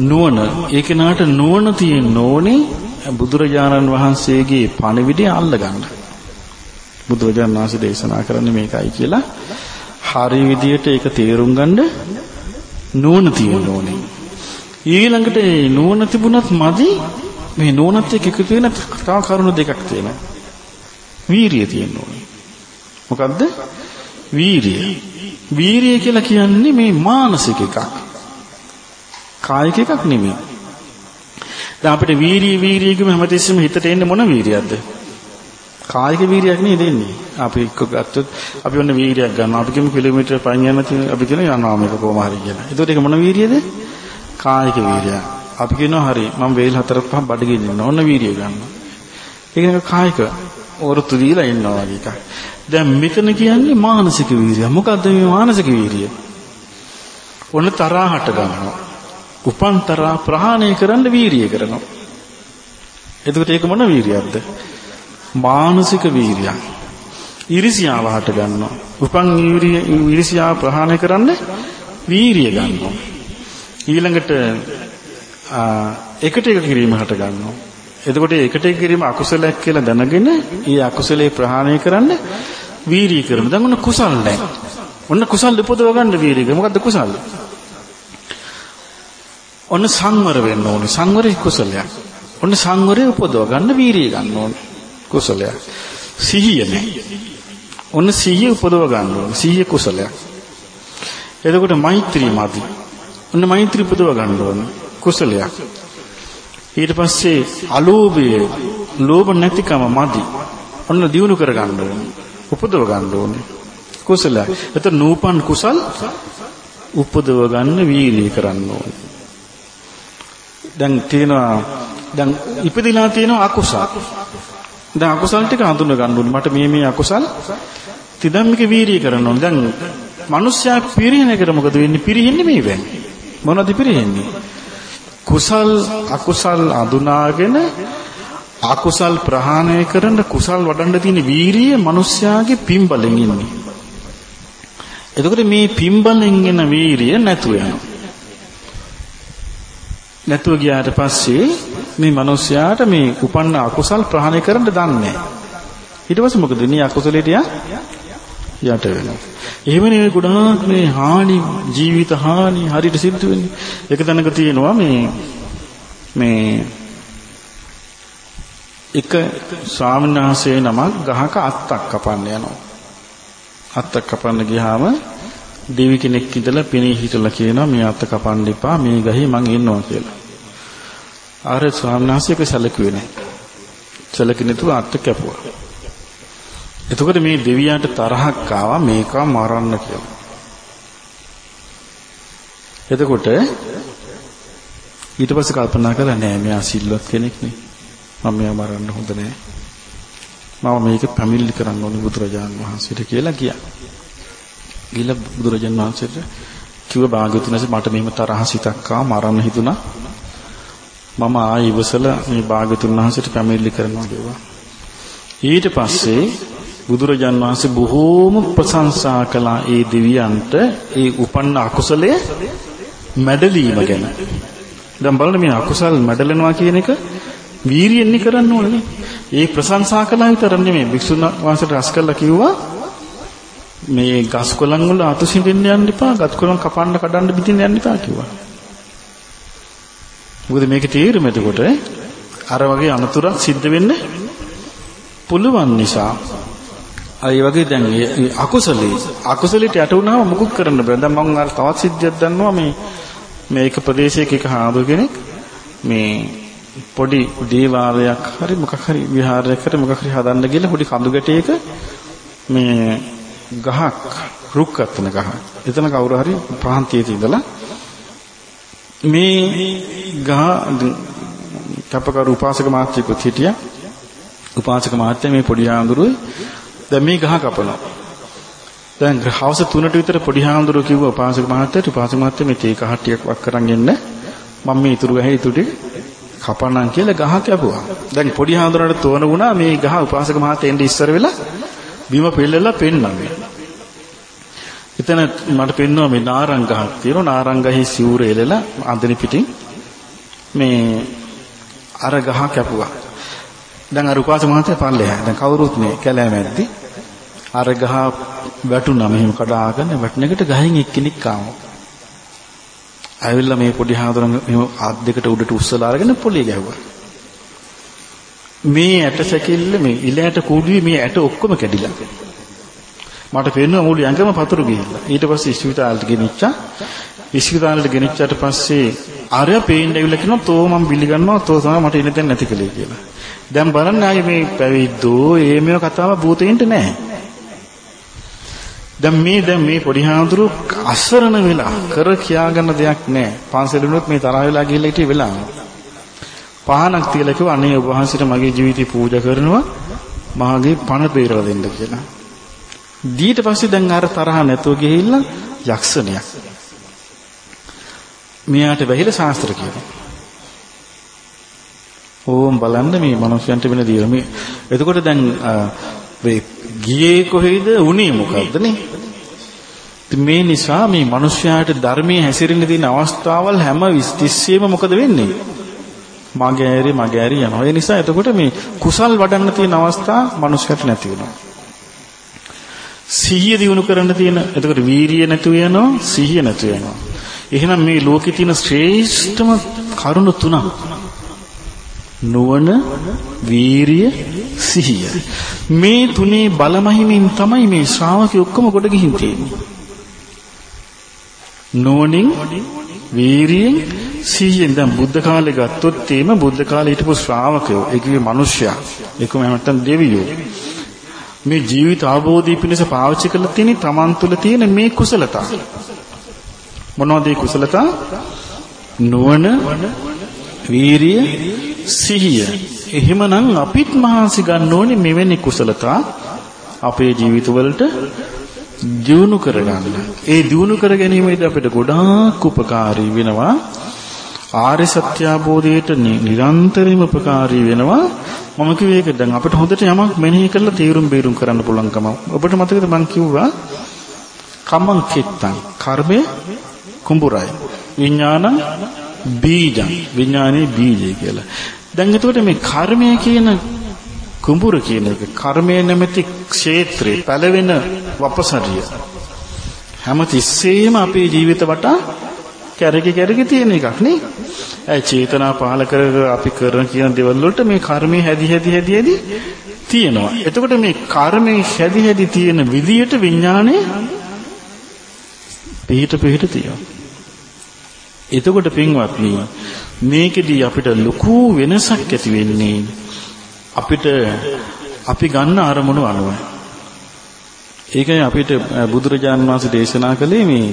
නුවණ. ඒ කෙනාට නුවණ තියෙන්න ඕනේ බුදුරජාණන් වහන්සේගේ පණිවිඩය අල්ලගන්න. බුදුරජාණන් වහන්සේ දේශනා කරන්නේ මේකයි කියලා හරි විදියට ඒක තේරුම් ගන්න නුවණ තියෙන්න ඕනේ. ඊළඟට නුවණ තිබුණත් මදි මේ නුවණත් එක්ක එකතු වෙන තව කරුණු දෙකක් තියෙනවා. වීරිය තියෙන්න ඕනේ. මොකද්ද? වීරිය. වීරිය කියලා කියන්නේ මේ මානසික එකක්. කායික එකක් නෙමෙයි. දැන් අපිට වීරිය වීරිය කියම හැමතිස්සෙම හිතට එන්නේ මොන වීරියක්ද? කායික වීරියක් නේ දෙන්නේ. අපි එක්ක ගත්තොත් අපි ඔන්න වීරියක් ගන්නවා. අපි කියමු කිලෝමීටර පයින් යන අපි කියන යනවා මේක කොහොම හරි කියලා. ඒකට ඒක මොන වීරියද? කායික වීරිය. අපි කියනවා හරි මම වේල් හතරක් පහක් බඩගින්න ඉන්න ඕන වීරිය ගන්නවා. ඒක නේ කායික වෘත්තු දීලා ඉන්නවා වගේ එකක්. දැන් මෙතන කියන්නේ මානසික වීරිය. මොකද්ද මේ මානසික වීරිය? ඔන්න තරහට ගන්නවා. උපන් තරහ ප්‍රහාණය කරන්න වීරිය කරනවා. එතකොට ඒක මොන වීරියක්ද? මානසික වීරියක්. ඊර්ෂියාව හට ගන්නවා. උපන් ඊර්ෂියාව ප්‍රහාණය කරන්න වීරිය ගන්නවා. ඊළඟට එකට එක කිරීම හට ගන්නවා. එතකොට ඒකට කිරීම අකුසලයක් කියලා දැනගෙන ඒ අකුසලේ ප්‍රහාණය කරන්න වීරිය කරන. දැන් ඔන්න කුසල් නැහැ. ඔන්න කුසල් උපදව ගන්න වීරිය. මොකද්ද කුසල්? ඔන්න සංවර වෙන්න ඕනේ. සංවරේ කුසලයක්. ඔන්න සංවරේ උපදව ගන්න වීරිය ගන්න ඕනේ. කුසලයක්. සිහිය නැහැ. ඔන්න සිහිය උපදව ගන්න ඕනේ. සිහිය කුසලයක්. එතකොට මෛත්‍රී මදි. ඔන්න මෛත්‍රී උපදව ගන්න ඕනේ. කුසලයක්. ඊට පස්සේ අලෝභය, ලෝභ නැතිකම මදි. ඔන්න දියුණු කර ගන්න ඕනේ. උපදව ගන්න ඕනේ. කුසලයක්. එතකොට නූපන් කුසල් උපදව ගන්න වීර්යය කරන්න ඕනේ. දැන් තියෙනවා දැන් ඉපදිලා තියෙනවා අකුසල්. දැන් අකුසල් ටික හඳුන ගන්න ඕනේ. මට මේ මේ අකුසල් තිදම්මික වීර්යය කරන්න ඕනේ. දැන් මිනිස්සයා පිරිහෙන එකට මොකද වෙන්නේ? පිරිහෙන්නේ මේ වෙන්නේ. මොනවද පිරිහෙන්නේ? කුසල් අකුසල් අඳුනාගෙන අකුසල් ප්‍රහාණය කරන කුසල් වඩන්න තියෙන වීරිය මිනිස්යාගේ පිම්බලෙන් ඉන්නේ. එතකොට මේ පිම්බලෙන් එන වීරිය නැතුව යනවා. නැතුව ගියාට පස්සේ මේ මිනිස්යාට මේ උපන්න අකුසල් ප්‍රහාණය කරන්න දන්නේ නැහැ. ඊට පස්සේ මොකද? මේ අකුසලයට යට වෙනවා. එහෙම නෙවෙයි ගොඩාක් මේ හානි ජීවිත හානි හරියට සිද්ධ වෙන්නේ. එක තැනක තියෙනවා මේ මේ එක ස්වාමීන් වහන්සේ නමක් ගහක අත්තක් කපන්න යනවා. අත්තක් කපන්න ගියාම දෙවි කෙනෙක් ඉඳලා පිණී හිටලා කියනවා මේ අත්ත කපන්න එපා මේ ගහේ මං ඉන්නවා කියලා. ආර ස්වාමීන් වහන්සේක සැලකුවේ නැහැ. සැලකෙන්නේ නැතුව අත්ත කැපුවා. එතකොට මේ දෙවියන්ට තරහක් ආවා මේක මරන්න කියලා. එතකොට ඊට පස්සේ කල්පනා කරලා නෑ මෙයා සිල්වත් කෙනෙක් නේ. මම මෙයා මරන්න හොඳ නෑ. මම මේක පැමිණිලි කරන්න ඕනේ බුදුරජාණන් වහන්සේට කියලා ගියා. ගිහලා බුදුරජාණන් වහන්සේට කිව්ව භාග්‍යවතුන්සේ මට මෙහෙම තරහ සිතක් ආවා මරන්න හිතුණා. මම ආයෙ ඉවසලා මේ භාග්‍යවතුන් වහන්සේට පැමිණිලි කරනවා කිව්වා. ඊට පස්සේ බුදුරජාන් වහන්සේ බොහෝම ප්‍රශංසා කළා ඒ දෙවියන්ට ඒ උපන්න අකුසලයේ මැඩලීම ගැන. දැන් බලන්න මේ අකුසල් මැඩලනවා කියන එක වීරියෙන්නි කරන්න ඕනේ. ඒ ප්‍රශංසා කළා විතර නෙමෙයි භික්ෂුන් වහන්සේට රස කළා කිව්වා මේ ගස් කොළන් වල අතු සිඳින්න යන්න එපා, ගස් කොළන් කපන්න කඩන්න බිඳින්න යන්න එපා කිව්වා. මොකද මේකේ තේරුම එතකොට අර වගේ අනතුරක් සිද්ධ වෙන්න පුළුවන් නිසා ඒ වගේ දැන් අකුසලී අකුසලීට යට වුණාම මුකුත් කරන්න බෑ. දැන් මම අර තවත් සිද්ධියක් දන්නවා මේ මේක ප්‍රදේශයක එක හාමුදුර කෙනෙක් මේ පොඩි දේවාලයක් හරි මොකක් හරි විහාරයකට මොකක් හරි හදන්න ගිහලා පොඩි කඳු ගැටයක මේ ගහක් රුක් අතන ගහක්. එතන කවුරු හරි ප්‍රාන්තියේ ඉඳලා මේ ගහ කපකරු උපාසක මාත්‍යෙකුත් හිටියා. උපාසක මාත්‍යා මේ පොඩි ආඳුරුවේ දැන් මේ ගහ කපනවා. දැන් හවස 3ට විතර පොඩි හාමුදුරුවෝ කිව්වා උපාසක මහත්තයාට උපාසක මහත්තයා මේ තේ කහට්ටියක් වක් කරන් එන්න. මම මේ ඉතුරු ගහේ ඉතුරු ටික කපන්නම් කියලා ගහ කැපුවා. දැන් පොඩි හාමුදුරන්ට තෝරන වුණා මේ ගහ උපාසක මහත්තයා එන්න ඉස්සර වෙලා බිම පෙල්ලලා පෙන්නන්නේ. එතන මට පෙන්නවා මේ නාරංග ගහක් තියෙනවා නාරංග ගහේ සිවුර එලලා අඳින පිටින් මේ අර ගහ කැපුවා. දැන් අර උපාසක මහත්තයා පල්ලෙහා. දැන් කවුරුත් නේ කැලෑ මැද්දේ. අර ගහ වැටුණා මෙහෙම කඩාගෙන වැටෙන එකට ගහෙන් එක්කෙනෙක් ආවා. ඇවිල්ලා මේ පොඩි හාමුදුරන් මෙහෙම ආත් දෙකට උඩට උස්සලා අරගෙන පොළේ ගැහුවා. මේ ඇට සැකිල්ල මේ ඉලෑට කුඩුවේ මේ ඇට ඔක්කොම කැඩිලා. මට පේනවා මුළු ඇඟම පතුරු ගිහිල්ලා. ඊට පස්සේ ඉස්පිතාලෙට ගෙනිච්චා. ඉස්පිතාලෙට ගෙනිච්චාට පස්සේ ආර්ය පේන්න ඇවිල්ලා කියනවා තෝ මම පිළිගන්නවා තෝ තමයි මට ඉන්න දැන් නැති කලේ කියලා. දැන් බලන්න ආයේ මේ පැවිද්දෝ ඒ මේව කතාව භූතේන්ට නැහැ. දැන් මේ දැන් මේ පොඩි හාමුදුරු අසරණ වෙලා කර කියාගන්න දෙයක් නැහැ. පන්සලුනොත් මේ තරහ වෙලා ගිහිල්ලා හිටියේ වෙලා. පහනක් තියලා කිව්වා අනේ ඔබ වහන්සේට මගේ ජීවිතේ පූජා කරනවා මාගේ පණ බේරලා දෙන්න කියලා. ඊට පස්සේ දැන් අර තරහ නැතුව ගිහිල්ලා යක්ෂණයක්. මෙයාට වැහිලා ශාස්ත්‍ර කියනවා. ඕම් බලන්න මේ මිනිස්යන්ට වෙන දේ මේ එතකොට දැන් මේ ගියේ කොහෙද උනේ මොකද්ද නේ මේ නිසා මේ මිනිස්යාට ධර්මයේ හැසිරෙන්න තියෙන අවස්ථාවල් හැම විස්තිස්සෙම මොකද වෙන්නේ මගේ ඇරි මගේ ඇරි යනවා ඒ නිසා එතකොට මේ කුසල් වඩන්න තියෙන අවස්ථා මිනිස්යාට නැති වෙනවා සිහිය දිනු කරන්න තියෙන. එතකොට වීරිය නැතු වෙනවා, සිහිය නැතු වෙනවා. එහෙනම් මේ ලෝකේ තියෙන ශ්‍රේෂ්ඨම කරුණ තුනක්. නුවණ, වීරිය, සිහිය. මේ තුනේ බලමහිමින් තමයි මේ ශ්‍රාවකයෝ ඔක්කොම කොට ගිහින් තියෙන්නේ. නුවණින්, වීරියෙන්, සිහියෙන් දැන් බුද්ධ කාලේ ගත්තොත් තේම බුද්ධ කාලේ හිටපු ශ්‍රාවකයෝ, ඒ කිව්වේ මිනිස්සයා, ඒකම නැත්තම් දෙවියෝ. මේ ජීවිත අවබෝධය පිණිස පාවිච්චි කරලා තියෙන තමන් තුළ තියෙන මේ කුසලතා. මොනවද මේ කුසලතා? නුවණ, වීරිය, සිහිය. එහෙමනම් අපිත් මහන්සි ගන්න ඕනේ මෙවැනි කුසලතා අපේ ජීවිතවලට දියුණු කරගන්න. ඒ දියුණු කර ගැනීමේදී අපිට ගොඩාක් උපකාරී වෙනවා. ආර්ය සත්‍ය අවබෝධයට නිරන්තරයෙන්ම උපකාරී වෙනවා. මම කිව්වේ ඒක දැන් අපිට හොඳට යමක් මෙනෙහි කරලා තීරුම් බේරුම් කරන්න පුළුවන්කම. ඔබට මතකද මම කිව්වා කම්මං කිත්තං කර්මය කුඹුරයි. විඥාන බීජං විඥානේ බීජය කියලා. දැන් එතකොට මේ කර්මය කියන කුඹුර කියන එක කර්මය නැමැති ක්ෂේත්‍රේ පළවෙන වපසරිය හැමතිස්සෙම අපේ ජීවිත වටා කැරකි කැරකි තියෙන එකක් නේ. ඒ චේතනා පහල කර අපි කරන කියන දේවල් වලට මේ කර්මයේ හැදි හැදි හැදි හැදි තියෙනවා. එතකොට මේ කර්මයේ හැදි හැදි තියෙන විදියට විඥානය පිහිට පිහිට තියෙනවා. එතකොට පින්වත්නි මේකෙදී අපිට ලොකු වෙනසක් ඇති වෙන්නේ අපිට අපි ගන්න අරමුණු අනුව. ඒකයි අපිට බුදුරජාන් වහන්සේ දේශනා කළේ මේ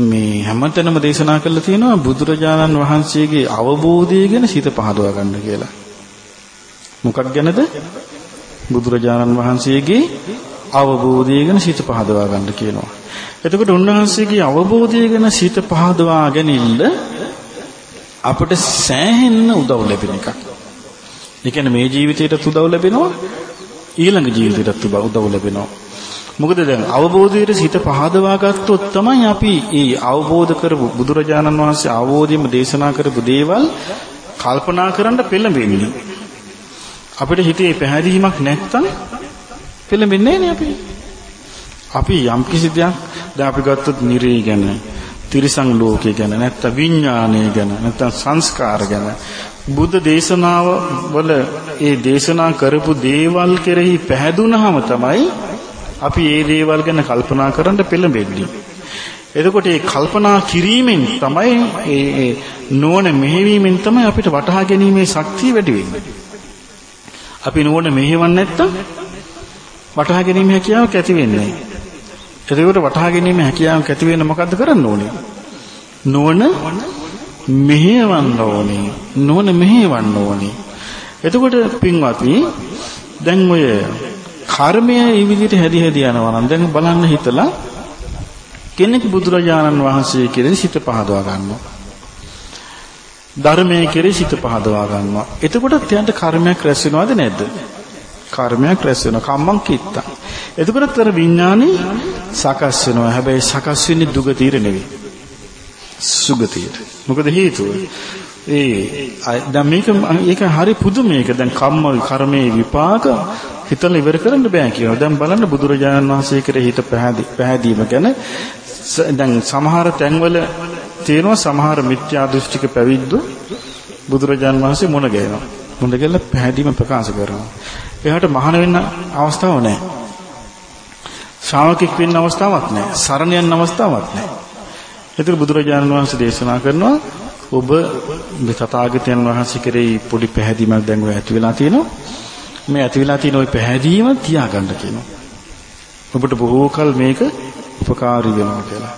මේ හැමතැනම දේශනා කරලා තියෙනවා බුදුරජාණන් වහන්සේගේ අවබෝධය ගැන සිත පහදවා ගන්න කියලා. මොකක් ගැනද? බුදුරජාණන් වහන්සේගේ අවබෝධය ගැන සිත පහදවා ගන්න කියනවා. එතකොට උන්වහන්සේගේ අවබෝධය ගැන සිත පහදවා ගැනීමද අපට සෑහෙන්න උදව් ලැබෙන එකක්. ඒ කියන්නේ මේ ජීවිතේට උදව් ලැබෙනවා ඊළඟ ජීවිතේටත් උදව් ලැබෙනවා. මොකද දැන් අවබෝධයට සිත පහදවා ගත්තොත් තමයි අපි ඒ අවබෝධ කරපු බුදුරජාණන් වහන්සේ අවබෝධයෙන්ම දේශනා කරපු දේවල් කල්පනා කරන්න පෙළඹෙන්නේ. අපිට හිතේ පැහැදීමක් නැත්තම් පෙළඹෙන්නේ නැහැ අපි. අපි යම් කිසි දෙයක් දැන් අපි ගත්තොත් නිරේ ගැන, තිරිසන් ලෝකය ගැන, නැත්නම් විඥානය ගැන, නැත්නම් සංස්කාර ගැන බුද්ධ දේශනාව වල ඒ දේශනා කරපු දේවල් කෙරෙහි පැහැදුනහම තමයි අපි මේ දේවල් ගැන කල්පනා කරන්න පෙළඹෙන්නේ. එතකොට මේ කල්පනා කිරීමෙන් තමයි ඒ නුවණ මෙහෙවීමෙන් තමයි අපිට වටහා ගැනීමේ ශක්තිය වැඩි වෙන්නේ. අපි නුවණ මෙහෙවන්නේ නැත්තම් වටහා ගැනීම හැකියාවක් ඇති වෙන්නේ නැහැ. එතකොට වටහා ගැනීම හැකියාවක් ඇති වෙන්න මොකද්ද කරන්න ඕනේ? නුවණ මෙහෙවන්න ඕනේ. නුවණ මෙහෙවන්න ඕනේ. එතකොට පින්වත්නි දැන් ඔය කර්මය මේ විදිහට හැදි හැදි යනවා නම් දැන් බලන්න හිතලා කෙනෙක් බුදුරජාණන් වහන්සේ කෙරෙහි සිත පහදවා ගන්නවා. ධර්මයේ කෙරෙහි සිත පහදවා ගන්නවා. එතකොටත් එයන්ට කර්මයක් රැස් වෙනවද නැද්ද? කර්මයක් රැස් වෙනවා. කම්මං කිත්තා. එතකොටත් අර විඥානේ සකස් වෙනවා. හැබැයි සකස් වෙන්නේ දුගතියට නෙවෙයි. සුගතියට. මොකද හේතුව? ඒ දැන් මේක ඒක හරි පුදුමයක. දැන් කම්ම කර්මයේ විපාක හිතලා ඉවර කරන්න බෑ කියනවා. දැන් බලන්න බුදුරජාණන් වහන්සේ කෙරෙහි හිත පැහැදීම ගැන දැන් සමහර තැන්වල තියෙනවා සමහර මිත්‍යා දෘෂ්ටික පැවිද්දු බුදුරජාණන් වහන්සේ මුණ ගැහෙනවා. මුණ ගැහිලා පැහැදීම ප්‍රකාශ කරනවා. එයාට මහාන වෙන්න අවස්ථාවක් නැහැ. ශ්‍රාවකෙක් වෙන්න අවස්ථාවක් නැහැ. සරණ යන්න අවස්ථාවක් නැහැ. ඒතර බුදුරජාණන් වහන්සේ දේශනා කරනවා ඔබ මේ තථාගතයන් වහන්සේ කෙරෙහි පොඩි පැහැදීමක් දැන් ඔය ඇති වෙලා තියෙනවා. මේ ඇති වෙලා තියෙන ওই පැහැදීම තියාගන්න කියනවා. ඔබට බොහෝ කල මේක උපකාරී වෙනවා කියලා.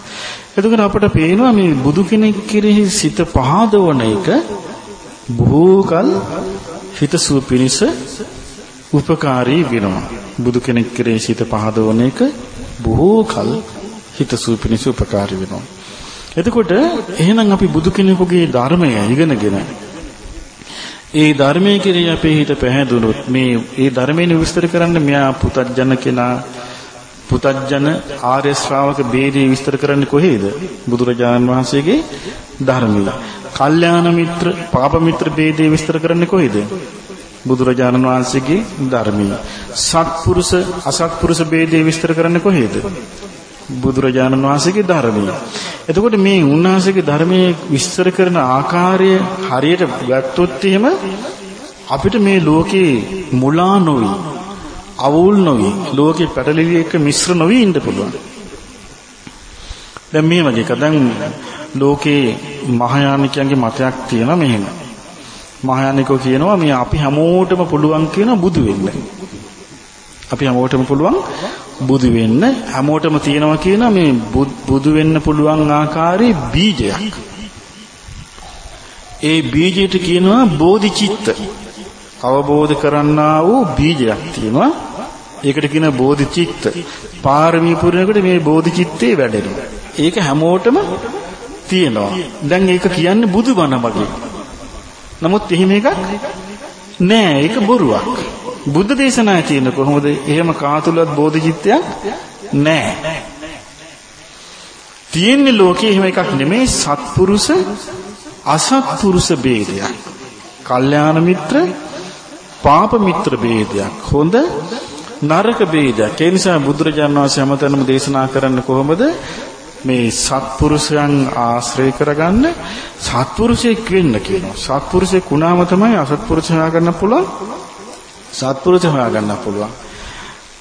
එතකොට අපට පේනවා මේ බුදු කෙනෙක් කෙරෙහි සිත පහදවන එක බොහෝ කල හිතසුව පිණිස උපකාරී වෙනවා. බුදු කෙනෙක් කෙරෙහි සිත පහදවන එක බොහෝ කල හිතසුව පිණිස උපකාරී වෙනවා. එතකොට එහෙනම් අපි බුදු කෙනෙකුගේ ධර්මය ඉගෙනගෙන ඒ ධර්මයේ කෙරෙහි අපේ හිත පැහැදුනොත් මේ ඒ ධර්මයෙන් විස්තර කරන්න මෙයා පුතත්ජන කෙනා පුතත්ජන ආර්ය ශ්‍රාවක ભેදේ විස්තර කරන්නේ කොහේද බුදුරජාණන් වහන්සේගේ ධර්මයේ කල්යාණ මිත්‍ර පාප මිත්‍ර ભેදේ විස්තර කරන්නේ කොහේද බුදුරජාණන් වහන්සේගේ ධර්මයේ. සත්පුරුෂ අසත්පුරුෂ ભેදේ විස්තර කරන්නේ කොහේද? බුදුරජාණන් වහන්සේගේ ධර්මයේ. එතකොට මේ උන්වහන්සේගේ ධර්මයේ විස්තර කරන ආකාරය හරියට ගත්තොත් එහෙම අපිට මේ ලෝකේ මුලා නොවි අවුල් නොවි ලෝකේ පැටලිලි එක මිශ්‍ර නොවි ඉන්න පුළුවන්. දැන් මේ වගේ එක දැන් ලෝකේ මහායානිකයන්ගේ මතයක් තියෙනවා මෙහෙම. මහායානිකෝ කියනවා මේ අපි හැමෝටම පුළුවන් කියන බුදු වෙන්න. අපි හැමෝටම පුළුවන් බුදු වෙන්න හැමෝටම තියෙනවා කියන මේ බුදු වෙන්න පුළුවන් ආකාරයේ බීජයක්. ඒ බීජයට කියනවා බෝධිචිත්ත. අවබෝධ කරන්නා වූ බීජයක් තියෙනවා. ඒකට කියන බෝධිචිත්ත. පාරමී පුරනකොට මේ බෝධිචිත්තේ වැඩෙනවා. ඒක හැමෝටම තියෙනවා. දැන් ඒක කියන්නේ බුදුබණ වගේ. නමුත් එහෙම එකක් නෑ. ඒක බොරුවක්. බුද්ධ දේශනාවේ තියෙන කොහොමද? එහෙම කාතුලත් බෝධිචිත්තයක් නෑ. තියෙන්නේ ලෝකේ එහෙම එකක් නෙමෙයි සත්පුරුෂ අසත්පුරුෂ ભેදයක්. කල්යාණ මිත්‍ර පාප මිත්‍ර ભેදයක්. හොඳ නරක ભેදයක්. ඒ නිසා බුදුරජාණන් වහන්සේ හැමතැනම දේශනා කරන්න කොහොමද? මේ සත්පුරුෂයන් ආශ්‍රය කරගන්න සත්පුරුෂයෙක් වෙන්න කියනවා. සත්පුරුෂයෙක් වුණාම තමයි අසත්පුරුෂ හොයාගන්න පුළුවන්. සත්පුරුෂ හොයාගන්න පුළුවන්.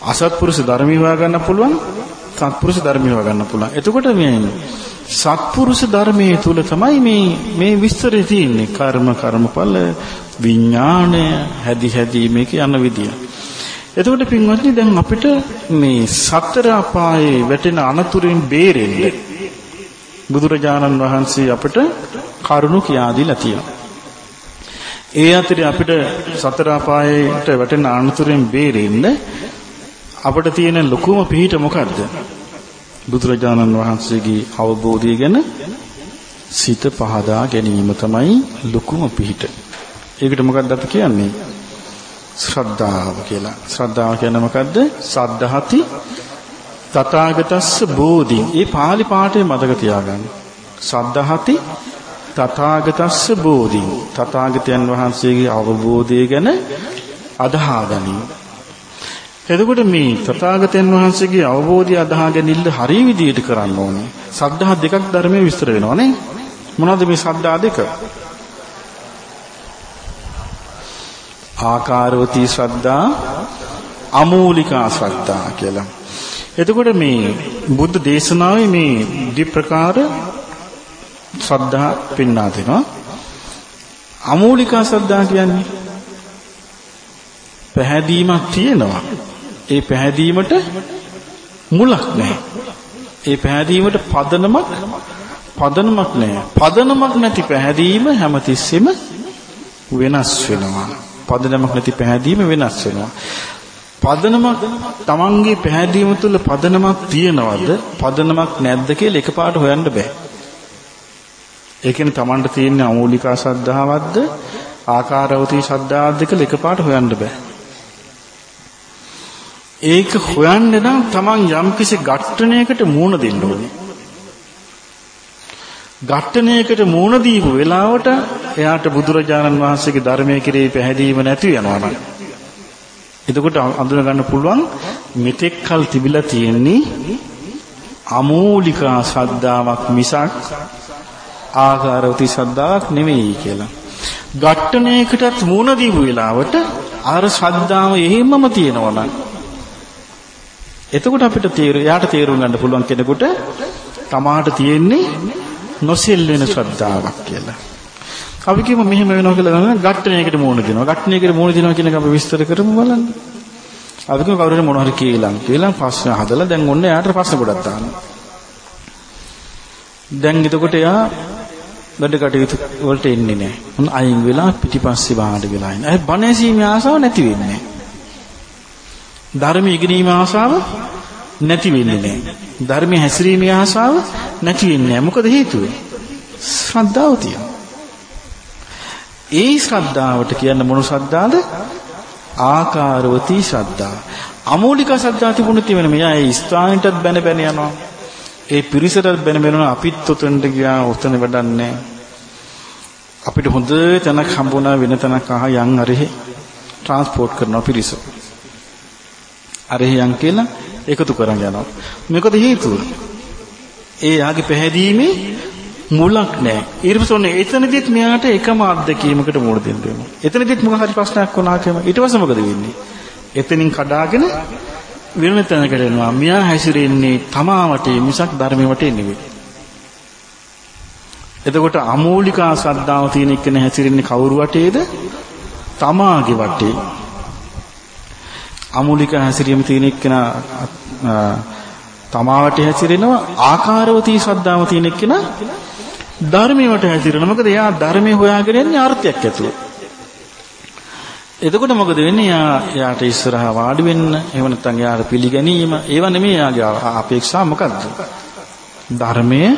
අසත්පුරුෂ ධර්මී හොයාගන්න පුළුවන්. සත්පුරුෂ ධර්මී හොයාගන්න පුළුවන්. එතකොට මේ සත්පුරුෂ ධර්මයේ තුල තමයි මේ මේ විස්තරය තියෙන්නේ. කර්ම කර්මඵල විඥාණය හැදි හැදි මේක යන විදිය. එතකොට පින්වත්නි දැන් අපිට මේ සතර අපායේ වැටෙන අනතුරින් බේරෙන්න බුදුරජාණන් වහන්සේ අපිට කරුණු කියා දීලා තියෙනවා. ඒ අතරේ අපිට සතර අපායට වැටෙන අනතුරින් බේරෙන්න අපිට තියෙන ලොකුම පිහිට මොකද්ද? බුදුරජාණන් වහන්සේගේ අවබෝධය ගැන සිත පහදා ගැනීම තමයි ලොකුම පිහිට. ඒකට මොකක්ද අපි කියන්නේ? ශ්‍රද්ධාව කියලා. ශ්‍රද්ධාව කියන්නේ මොකද්ද? සද්ධාති තථාගතස්ස බෝධි. මේ pāli පාඨය මතක තියාගන්න. සද්ධාති තථාගතස්ස බෝධි. තථාගතයන් වහන්සේගේ අවබෝධය ගැන අදහා ගැනීම. එතකොට මේ තථාගතයන් වහන්සේගේ අවබෝධය අදහා ගැනීම හරි විදියට කරන්න ඕනේ. සද්ධා දෙකක් ධර්මයේ විස්තර වෙනවා නේ. මොනවද මේ සද්ධා දෙක? ආකාරවතී ශ්‍රද්ධා අමූලිකා ශ්‍රද්ධා කියලා. එතකොට මේ බුද්ධ දේශනාවේ මේ ද්විප්‍රකාර ශ්‍රද්ධා පෙන්වා දෙනවා. අමූලිකා ශ්‍රද්ධා කියන්නේ පැහැදීමක් තියෙනවා. ඒ පැහැදීමට මුලක් නැහැ. ඒ පැහැදීමට පදනමක් පදනමක් නැහැ. පදනමක් නැති පැහැදීම හැමතිස්සෙම වෙනස් වෙනවා. පදනමක් නැති පැහැදීම වෙනස් වෙනවා. පදනමක් Tamange පැහැදීම තුළ පදනමක් තියනවද පදනමක් නැද්ද කියලා එකපාරට හොයන්න බෑ. ඒ කියන්නේ Tamanට තියෙන අමූලිකා ශ්‍රද්ධාවක්ද ආකාරවතී ශ්‍රද්ධාවක්ද කියලා එකපාරට හොයන්න බෑ. ඒක හොයන්න නම් Taman යම්කිසි ඝට්ටණයකට මූණ දෙන්න ඕනේ. ඝට්ටණයකට මූණ දීපු වෙලාවට එයාට බුදුරජාණන් වහන්සේගේ ධර්මයේ කෙරෙහි පැහැදීම නැති වෙනවා නම් එතකොට අඳුන ගන්න පුළුවන් මෙතෙක් කල් තිබිලා තියෙන්නේ අමූලිකා ශ්‍රද්ධාවක් මිසක් ආකාරවති ශ්‍රද්ධාවක් නෙමෙයි කියලා. ඝට්ටණයකටත් මූණ දීපු වෙලාවට අර ශ්‍රද්ධාව එහෙමම තියෙනවා නම් එතකොට අපිට තේරු යාට තේරුම් ගන්න පුළුවන් කෙනෙකුට තමාට තියෙන්නේ නොසෙල් වෙන ශ්‍රද්ධාවක් කියලා. අපි කියමු මෙහෙම වෙනවා කියලා නේද? ඝට්ටණයකට මූණ දෙනවා. ඝට්ටණයකට මූණ දෙනවා කියන එක අපි විස්තර කරමු බලන්න. අපි කියමු කවුරු හරි මොනවා හරි කියලා. කියලා ප්‍රශ්න හදලා දැන් ඔන්න එයාට ප්‍රශ්න ගොඩක් දානවා. දැන් එතකොට එයා වැඩ කටයුතු වලට එන්නේ නැහැ. මොන අයින් වෙලා පිටිපස්සේ වාඩි වෙලා ඉන්න. ඒ බණ ඇසීමේ ආසාව නැති වෙන්නේ නැහැ. ධර්ම ඉගෙනීම ආසාව නැති වෙන්නේ නැහැ. ධර්මයේ හැසිරීමේ ආසාව නැති වෙන්නේ නැහැ. මොකද හේතුව? ශ්‍රද්ධාව තියෙනවා. ඒ ශ්‍රද්ධාවට කියන්න මොන ශ්‍රද්ධාවද? ආකාරවතී ශ්‍රද්ධාව. අමූලික ශ්‍රද්ධාව තිබුණොත් වෙන මෙයා ඒ ස්ථානෙටත් බැන බැන යනවා. ඒ පිරිසටත් බැන බැන අපිත් උතනට ගියා උතන වැඩන්නේ අපිට හොඳ තැනක් හම්බුණා වෙන තැනක් අහ යන් අරෙහි ට්‍රාන්ස්පෝර්ට් කරනවා පිරිස. අරහියන් කියලා එකතු කරන් යනවා. මොකද හේතුව? ඒ යාගේ පැහැදීමේ මුලක් නැහැ. ඊට පස්සේ ඔන්න එතනදිත් මෙයාට එකම අත්දැකීමකට මුහුණ දෙන්න වෙනවා. එතනදිත් මොකක් හරි ප්‍රශ්නයක් වුණා කියම ඊට පස්සේ මොකද වෙන්නේ? එතනින් කඩාගෙන වෙන තැනකට එනවා. මෙයා හැසිරෙන්නේ තමා වටේ මිසක් ධර්මයේ වටේ නෙවෙයි. එතකොට අමූලිකා ශ්‍රද්ධාව තියෙන එක්කෙන හැසිරෙන්නේ කවුරු වටේද? තමාගේ වටේ. අමූලික හැසිරීම තියෙන එක්කෙන තමා වටේ හැසිරෙනවා ආකාරවතී ශ්‍රද්ධාව තියෙන එක්කෙන ධර්මයට හැසිරෙනවා. මොකද එයා ධර්මයේ හොයාගෙන යන්නේ අර්ථයක් ඇතුළේ. එතකොට මොකද වෙන්නේ? යා යාට ඉස්සරහා වාඩි වෙන්න, එහෙම නැත්නම් යාට පිළිගැනීම, ඒව නෙමෙයි යාගේ අපේක්ෂා මොකද්ද? ධර්මයේ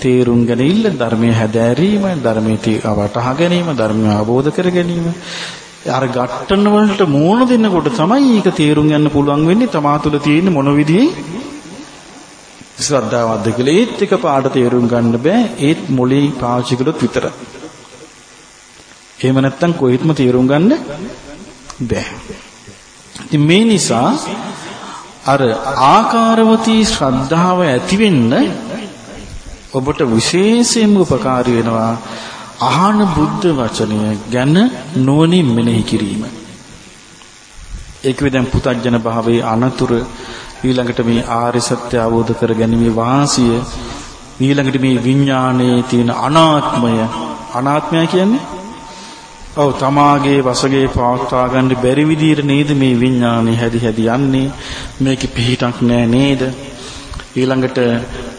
තේරුම් ගැනීම, ධර්මයේ හැදෑරීම, ධර්මයේ වටහා ගැනීම, ධර්මය අවබෝධ කර ගැනීම. අර ගැට්ටන වලට මෝන දෙන්නකොට තමයි ඒක තේරුම් ගන්න පුළුවන් වෙන්නේ තමා තුළ තියෙන මොන විදිහේ ශ්‍රද්ධාවක්ද කියලා. ඒත් එක පාඩ තේරුම් ගන්න බෑ. ඒත් මොලේ පාවිච්චි කළොත් විතරයි. එහෙම නැත්නම් කොහෙත්ම තේරුම් ගන්න බෑ. ඉතින් මේ නිසා අර ආකාරවතී ශ්‍රද්ධාව ඇති වෙන්න ඔබට විශේෂයෙන්ම උපකාරී වෙනවා අහන බුද්ධ වචනය ගැන නුවණින් මෙනෙහි කිරීම. ඒක විදන් පුතඥන භාවයේ අනතුරු ඊළඟට මේ ආර්ය සත්‍ය අවබෝධ කර ගැනීමේ වාසිය ඊළඟට මේ විඥානයේ තියෙන අනාත්මය. අනාත්මය කියන්නේ? ඔව් තමාගේ වශගේ පවත්වා ගන්න බැරි විදිහට නේද මේ විඥානේ හැදි හැදි යන්නේ? මේකේ පිහිටක් නෑ නේද? ඊළඟට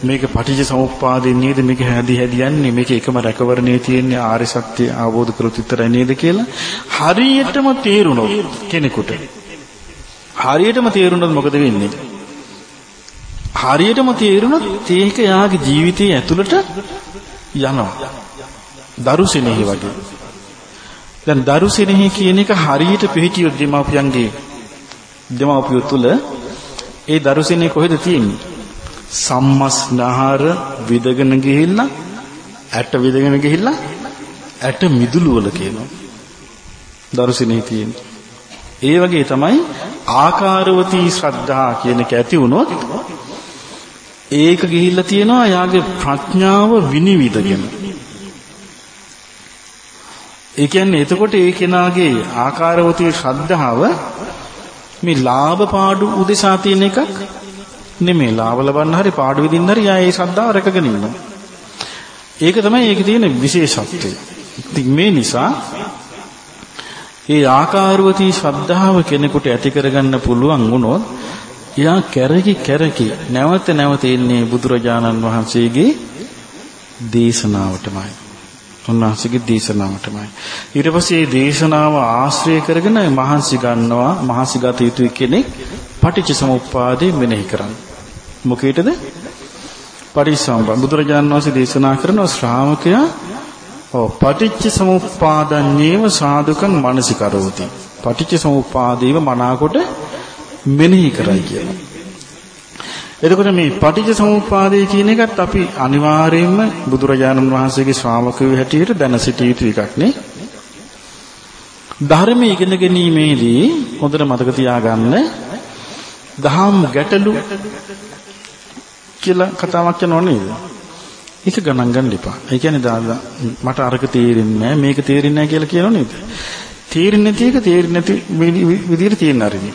මේක පටිච්ච සමුප්පාදයෙන් නේද? මේක හැදි හැදි යන්නේ. මේක එකම රැකවරණේ තියෙන්නේ ආර්ය සත්‍ය අවබෝධ කරොත් විතරයි නේද කියලා හරියටම තේරුණොත් කෙනෙකුට. හරියටම තේරුණොත් මොකද වෙන්නේ? හරියටම තේරුණොත් ඒක යාගේ ජීවිතයේ ඇතුළට යනවා. දරුසෙනෙහි වගේ. දැන් දරුසෙනෙහි කියන එක හරියට පිළිහිටියොත් දෙමාපියන්ගේ දෙමාපියෝ තුල ඒ දරුසෙනෙහි කොහෙද තියෙන්නේ? සම්මස්නහර විදගෙන ගිහිල්ලා ඇට විදගෙන ගිහිල්ලා ඇට මිදුළු වල කියනවා. දරුසිනේ තියෙන. ඒ වගේ තමයි ආකාරවතී ශ්‍රද්ධා කියන එක ඇති වුණොත් ඒක ගිහිල්ලා තියෙනවා යාගේ ප්‍රඥාව විනිවිදගෙන. ඒ කියන්නේ එතකොට ඒ කෙනාගේ ආකාරවතී ශ්‍රද්ධාව මේ ලාභ පාඩු උදෙසා තියෙන එකක් නෙමෙයි ලාභ ලබන්න හරි පාඩු විදින්න හරි යා ඒ ශ්‍රද්ධාව රැකගෙන ඉන්නවා. ඒක තමයි ඒකේ තියෙන විශේෂත්වය. ඉතින් මේ නිසා ඒ ආකාරවතී ශ්‍රද්ධාව කෙනෙකුට ඇති කරගන්න පුළුවන් වුණොත් එයා කැරකි කැරකි නැවත නැවත එන්නේ බුදුරජාණන් වහන්සේගේ දේශනාවටමයි. උන්වහන්සේගේ දේශනාවටමයි. ඊට පස්සේ මේ දේශනාව ආශ්‍රය කරගෙන මහන්සි ගන්නවා මහන්සි ගත යුතු කෙනෙක් පටිච්ච සමුප්පාදේ මෙනෙහි කරන්න. මොකේදද? පරිසම්ප බුදුරජාණන් වහන්සේ දේශනා කරන ශ්‍රාවකයා ඔව් පටිච්ච සමුප්පාදන්නේව සාදුකං මනසිකරෝති. පටිච්ච සමුප්පාදේව මනාකොට මෙනෙහි කරයි කියලා. එතකොට මේ පටිච්ච සමුප්පාදය කියන එකත් අපි අනිවාර්යයෙන්ම බුදුරජාණන් වහන්සේගේ ශ්‍රාවකයෝ හැටියට දැන සිටිය යුතු එකක් නේ. ධර්මයේ ඉගෙන ගැනීමේදී හොඳට මතක තියාගන්න දහම් ගැටලු කියලා කතාවක් යනව නේද? ඒක ගණන් ගන්න එපා. ඒ කියන්නේ දාලා මට අරක තේරෙන්නේ නැහැ මේක තේරෙන්නේ නැහැ කියලා කියනව නේද? තේරෙන්නේ නැති එක තේරෙන්නේ නැති විදිහට තියෙන අරිනේ.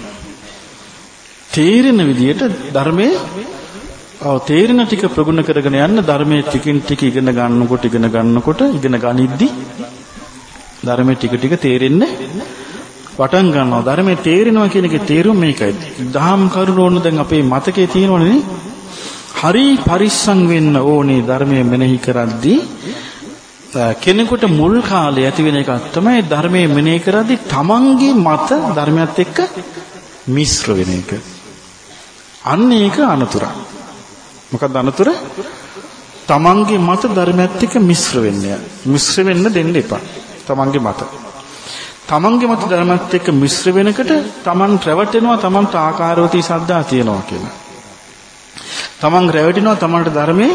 තේරෙන විදිහට ධර්මයේ ඔව් තේරෙන ටික ප්‍රගුණ කරගෙන යන්න ධර්මයේ ටිකින් ටික ඉගෙන ගන්නකොට ඉගෙන ගන්නකොට ඉගෙන ගනිද්දි ධර්මයේ ටික ටික තේරෙන්නේ පටන් ගන්නවා ධර්මයේ තේරෙනවා කියන එකේ තේරුම මේකයි. දහම් කරුණ ඕන දැන් අපේ මතකයේ තියෙනවනේ හරි පරිස්සම් වෙන්න ඕනේ ධර්මයේ මෙනෙහි කරද්දී කෙනෙකුට මුල් කාලේ ඇති වෙන එකක් තමයි ධර්මයේ මෙනෙහි කරද්දී තමන්ගේ මත ධර්මයත් එක්ක මිශ්‍ර වෙන එක. අන්න ඒක අනතුරක්. මොකක්ද අනතුර? තමන්ගේ මත ධර්මයත් එක්ක මිශ්‍ර වෙන්නේ. මිශ්‍ර වෙන්න දෙන්න එපා. තමන්ගේ මත. තමන්ගේ මත ධර්මත් එක්ක මිශ්‍ර වෙනකොට තමන් රැවටෙනවා තමන්ට ආකාරවතී සද්දා තියෙනවා කියලා. තමන් රැවටෙනවා තමන්ට ධර්මයේ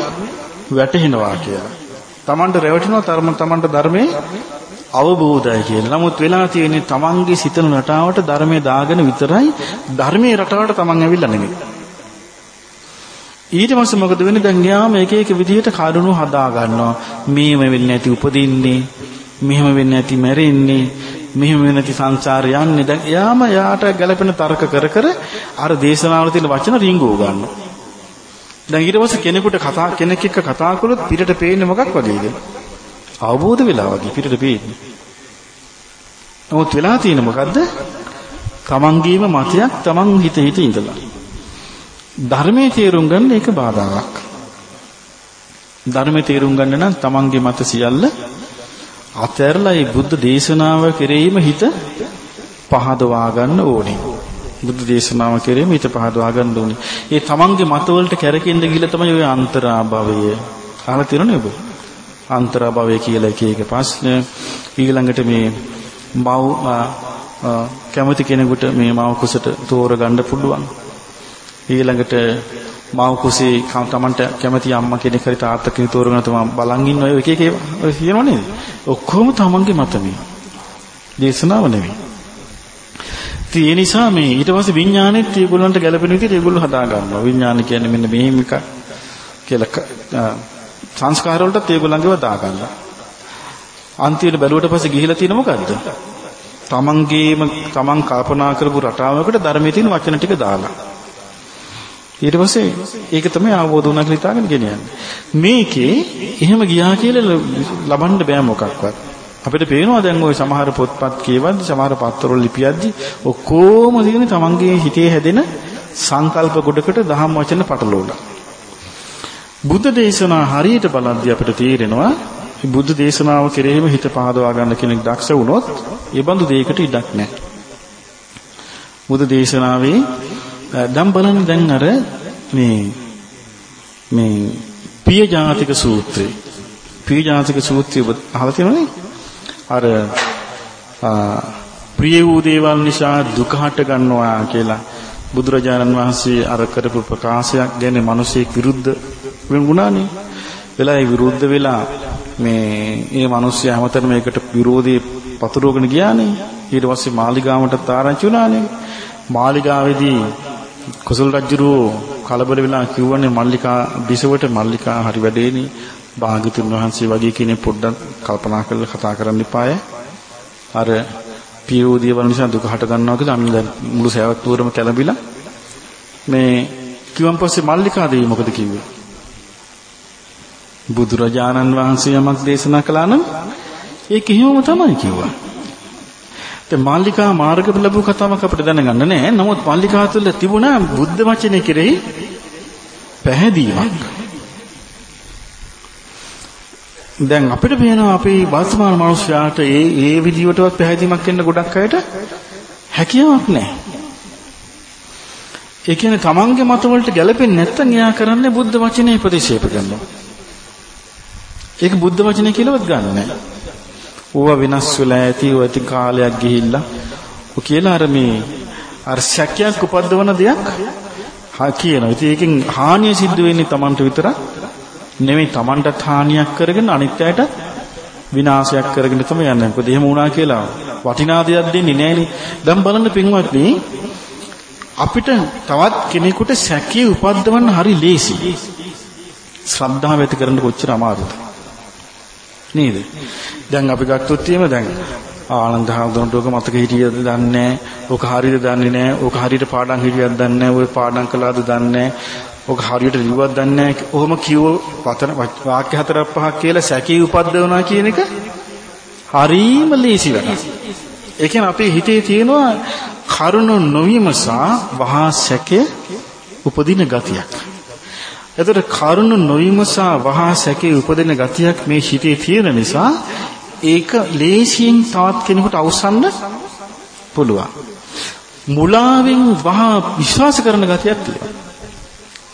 වැටහෙනවා කියලා. තමන්ට රැවටෙනවා තමන්ට ධර්මයේ අවබෝධය කියලා. නමුත් වෙලා තියෙන්නේ තමන්ගේ සිතන රටාවට ධර්මයේ දාගෙන විතරයි ධර්මයේ රටාවට තමන් ඇවිල්ලා නෙමෙයි. ඊට පස්සේ මොකද වෙන්නේ? දැන් යාම එක එක විදිහට කරුණු හදා ගන්නවා. මේම වෙන්නේ නැති උපදින්නේ, මෙහෙම වෙන්නේ නැති මැරෙන්නේ, මෙහෙම වෙන්නේ නැති සංසාරේ යන්නේ. දැන් යාම යාට ගැළපෙන තර්ක කර කර අර දේශනාවල තියෙන වචන රිංගෝ ගන්නවා. දැන් ඊට පස්සේ කෙනෙකුට කතා කෙනෙක් එක්ක කතා කළොත් පිටට පේන්නේ මොකක් වගේද? අවබෝධ වෙලා වගේ පිටට පේන්නේ. නමුත් වෙලා තියෙන මොකද්ද? තමන්ගේම මතයක් තමන් හිත හිත ඉඳලා. ධර්මයේ තේරුම් ගන්න ඒක බාධාවක්. ධර්මයේ තේරුම් ගන්න නම් තමන්ගේ මත සියල්ල අතහැරලා මේ බුද්ධ දේශනාව කෙරෙහිම හිත පහදවා ගන්න ඕනේ. බුද්ධ දේශනාව කෙරෙහිම හිත පහදවා ගන්න ඕනේ. ඒ තමන්ගේ මත වලට කැරකෙන්න ගිහලා තමයි ඔය අන්තරාභවය. අහලා තියෙනවනේ ඔබ? අන්තරාභවය කියලා එක එක ප්‍රශ්න ඊළඟට මේ මව් කැමති කෙනෙකුට මේ මව කුසට තෝරගන්න පුළුවන්. ඊළඟට මව කුසේ තමන්ට කැමති අම්මා කෙනෙක් හරි තාත්තා කෙනෙක් තෝරගෙන තමයි බලන් ඉන්න ඔය එක එක ඔය කියනව නේද? ඔක්කොම තමන්ගේ මත මේ. දේශනාව නෙවෙයි. ඉතින් ඒ නිසා මේ ඊට පස්සේ විඥානෙත් ඒගොල්ලන්ට ගැළපෙන විදිහට ඒගොල්ලෝ හදා ගන්නවා. විඥාන කියන්නේ මෙන්න මෙහෙම එක කියලා සංස්කාර වලටත් ඒගොල්ලන්ගේව දා ගන්නවා. අන්තිමට බැලුවට පස්සේ ගිහිලා තියෙන මොකද්ද? තමන්ගේම තමන් කල්පනා කරපු රටාවකට ධර්මයේ තියෙන වචන ටික දාලා. ඊට පස්සේ ඒක තමයි අවබෝධ වුණා කියලා හිතාගෙන ගෙනියන්නේ. මේකේ එහෙම ගියා කියලා ලබන්න බෑ මොකක්වත්. අපිට පේනවා දැන් ওই සමහර පොත්පත් කියවද්දි සමහර පත්තරවල ලිපියද්දි ඔක්කොම තියෙන තමන්ගේ හිතේ හැදෙන සංකල්ප ගොඩකට දහම් වචන පටලවලා. බුද්ධ දේශනා හරියට බලද්දී අපිට තේරෙනවා බුද්ධ දේශනාව කෙරෙහිම හිත පහදවා ගන්න කෙනෙක් දක්ෂ වුණොත් ඒ බඳු දෙයකට ඉඩක් නැහැ. බුද්ධ දේශනාවේ දැන් බලන්න දැන් අර මේ මේ පිය ජාතික සූත්‍රය. පිය ජාතික සූත්‍රය අහලා තියෙනවනේ? අර ප්‍රිය වූ දේවල් නිසා දුක හට ගන්නවා කියලා බුදුරජාණන් වහන්සේ අර කරපු ප්‍රකාශයක් ගැන මිනිසෙක් විරුද්ධ වුණානේ. වෙලා ඒ විරුද්ධ වෙලා මේ මේ මිනිස්සයා හැමතැනම ඒකට විරෝධී පතුරවගෙන ගියානේ. ඊට පස්සේ මාලිගාවටත් ආරංචි වුණානේ. මාලිගාවේදී කුසල රජුරෝ කලබල වෙලා කිව්වනේ මල්ලිකා බිසවට මල්ලිකා හරි වැඩේනේ. භාග්‍යතුන් වහන්සේ වගේ කෙනෙක් පොඩ්ඩක් කල්පනා කරලා කතා කරන්න එපාය. අර පියෝදිය වල නිසා දුක හට ගන්නවා කියලා අන්න දැන් මුළු සෑවක් තුරම කැළඹිලා මේ කිව්වන් පස්සේ මල්ලිකා දේවි මොකද කිව්වේ? බුදුරජාණන් වහන්සේ යමක් දේශනා කළා නම් ඒක එහෙමම තමයි කිව්වා. දැන් මාල්ලිකා මාර්ග ලැබු කතාවක් අපිට දැනගන්න නෑ. නමුත් මාල්ලිකා තුළ තිබුණා බුද්ධ වචනේ කෙරෙහි පැහැදීමක්. දැන් අපිට පේනවා අපේ වර්තමාන මිනිස්යාට ඒ ඒ විදියටවත් පැහැදීමක් එන්න ගොඩක් අයට හැකියාවක් නැහැ. ඒ කියන්නේ තමන්ගේ මත වලට ගැලපෙන්නේ නැත්නම් එයා කරන්නේ බුද්ධ වචනේ ප්‍රතික්ෂේප කරනවා. ඒක බුද්ධ වචනේ කියලාවත් ගන්න නැහැ. ඕවා වෙනස් වෙලා ඇති ඔය ඇති කාලයක් ගිහිල්ලා ඔය කියලා අර මේ අර ශක්‍යයක් උපද්දවන දෙයක් හා කියනවා. ඉතින් ඒකෙන් හානිය සිද්ධ වෙන්නේ Tamanට විතරක් නෙමෙයි Tamanටත් හානියක් කරගෙන අනිත් අයට විනාශයක් කරගෙන තමයි යන්නේ. මොකද එහෙම වුණා කියලා වටිනා දෙයක් දෙන්නේ නැහෙනේ. දැන් බලන්න පින්වත්නි අපිට තවත් කෙනෙකුට සැකිය උපද්දවන්න හරි ලේසි. ශ්‍රද්ධාව ඇති කරන්න කොච්චර අමාරුද? නේද? දැන් අපි ගත්තොත් එහෙම දැන් ආනන්ද හාමුදුරන්ට ඔක මතක හිටියද දන්නේ නැහැ. ඔක හරියද දන්නේ නැහැ. ඔක හරියට පාඩම් හිටියද දන්නේ නැහැ. ඔය පාඩම් කළාද දන්නේ නැහැ. ඔක හරියට ලිව්වද දන්නේ නැහැ. ඔහොම කිව්ව වචන වාක්‍ය හතරක් පහක් කියලා සැකී උපද්දවනවා කියන එක හරීම ලේසි වැඩක්. ඒ කියන්නේ අපේ හිතේ තියෙනවා කරුණ නොවීම සහ වහා සැකේ උපදින ගතියක්. එතකොට කරුණ නොවිමසා වහා සැකේ උපදින ගතියක් මේ හිතේ තියෙන නිසා ඒක ලේසියෙන් තවත් කෙනෙකුට අවසන්න පුළුවන්. මුලාවෙන් වහා විශ්වාස කරන ගතියක් තියෙනවා.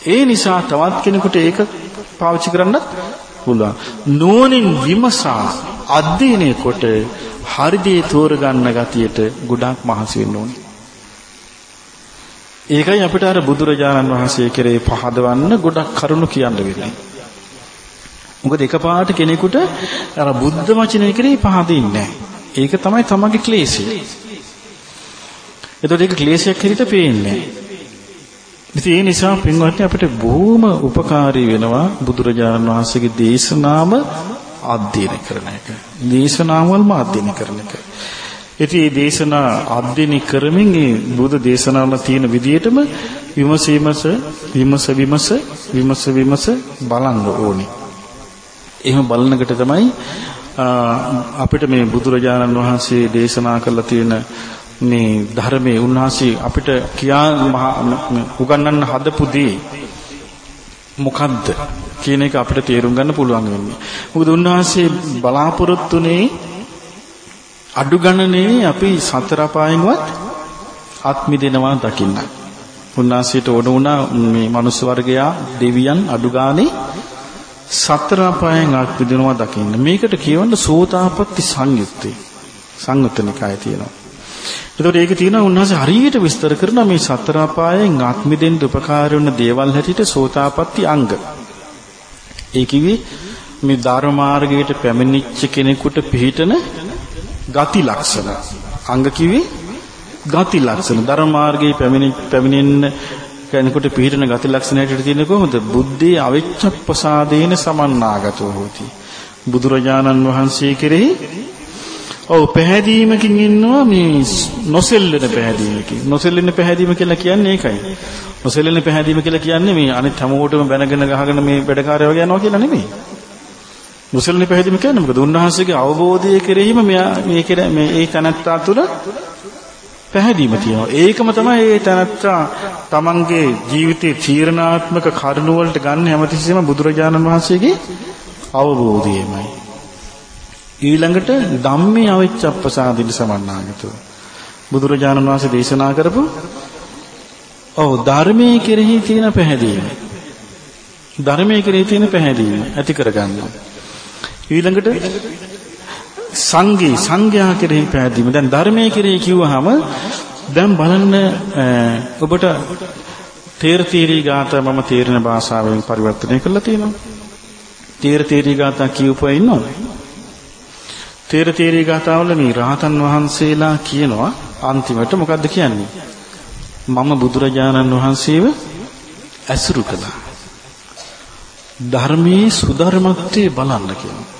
ඒ නිසා තවත් කෙනෙකුට ඒක පාවිච්චි කරන්නත් පුළුවන්. නුවණින් විමසා අධ්‍යයනය කොට හරි දේ තෝරගන්න ගතියට ගොඩාක් මහන්සි වෙන්න ඕනේ. ඒකයි අපිට අර බුදුරජාණන් වහන්සේ කෙරේ පහදවන්න ගොඩක් කරුණු කියන්න වෙන්නේ. මොකද එකපාරට කෙනෙකුට අර බුද්ධ වචනේ කෙරේ පහදින්නේ නැහැ. ඒක තමයි තමගේ ක්ලේශය. එතකොට ඒක ක්ලේශයක් හැටියට පේන්නේ ඉතින් ඒ නිසා පින්වත්නි අපිට බොහොම උපකාරී වෙනවා බුදුරජාණන් වහන්සේගේ දේශනාව අධ්‍යයනය කරන එක. දේශනාවල්ම අධ්‍යයනය කරන එක. ඉතින් මේ දේශනා අධ්‍යයනය කරමින් මේ බුදු දේශනාවල තියෙන විදිහටම විමසීමස විමස විමස විමස විමස බලන්න ඕනේ. එහෙම බලනකොට තමයි අපිට මේ බුදුරජාණන් වහන්සේ දේශනා කළ තියෙන මේ ධර්මයේ උන්වහන්සේ අපිට කියා උගන්වන්න හදපු දේ මොකද්ද කියන එක අපිට තේරුම් ගන්න පුළුවන් වෙන්නේ. මොකද උන්වහන්සේ බලාපොරොත්තුනේ අඩු ගණනේ අපි සතර පායෙන්වත් ආත්මි දෙනවා දකින්න. උන්වහන්සේට ඕන වුණා මේ මනුස්ස වර්ගයා දෙවියන් අඩු ගානේ සතර පායෙන් ආත්මි දෙනවා දකින්න. මේකට කියවන්න සෝතාපට්ටි සංයුත්තේ. සංයුත්තනිකාය තියෙනවා. එතකොට ඒකේ තියෙනවා උන්වහන්සේ හරියට විස්තර කරනවා මේ සතර පායෙන් ආත්මි දෙන්න උපකාර වෙන දේවල් හැටියට සෝතාපට්ටි අංග. ඒ කිවි මේ ධර්ම මාර්ගයට පැමිණිච්ච කෙනෙකුට පිළිටන ගති ලක්ෂණ. අංග කිවි ගති ලක්ෂණ. ධර්ම මාර්ගයේ පැමිණි පැමිණෙන්න කෙනෙකුට පිළිටන ගති ලක්ෂණ හැටියට තියෙන්නේ කොහොමද? බුද්ධේ අවිච්ඡප්පසාදේන සමන්නාගතෝ හෝති. බුදුරජාණන් වහන්සේ කෙරෙහි ඔව් පැහැදීමකින් ඉන්නවා මේ නොසෙල්ලෙන පැහැදීමකින්. නොසෙල්ලෙන පැහැදීම කියලා කියන්නේ ඒකයි. නොසෙල්ලෙන පැහැදීම කියලා කියන්නේ මේ අනිත් හැමෝටම බැනගෙන ගහගෙන මේ වැඩකාරය වගේ යනවා කියලා නෙමෙයි. නොසෙල්ලෙන පැහැදීම කියන්නේ මොකද? උන්වහන්සේගේ අවබෝධය කෙරෙහිම මෙයා මේ කෙර මේ ඒ තනත්තා තුළ පැහැදීම තියෙනවා. ඒකම තමයි ඒ තනත්තා තමන්ගේ ජීවිතයේ තීරණාත්මක කරුණු වලට ගන්න හැමතිස්සෙම බුදුරජාණන් වහන්සේගේ අවබෝධයමයි. ඊළඟට ධම්මේ අවිච්ඡප්පසාදින සමන්නාගතෝ. බුදුරජාණන් වහන්සේ දේශනා කරපු ඔව් ධර්මයේ කෙරෙහි තියෙන පැහැදීම. ධර්මයේ කෙරෙහි තියෙන පැහැදීම ඇති කරගන්නවා. ඊළඟට සංඝී සංඝයා කෙරෙහි පැහැදීම. දැන් ධර්මයේ කෙරෙහි කිව්වහම දැන් බලන්න ඔබට තේර තීරී ගාථා මම තේරෙන භාෂාවෙන් පරිවර්තනය කරලා තියෙනවා. තේර තීරී ගාථා කියවපුවා ඉන්නවද? තේර තීරී ගාථාවල මේ රහතන් වහන්සේලා කියනවා අන්තිමට මොකද්ද කියන්නේ? මම බුදුරජාණන් වහන්සේව ඇසුරු කළා. ධර්මයේ සුධර්මත්වයේ බලන්න කියනවා.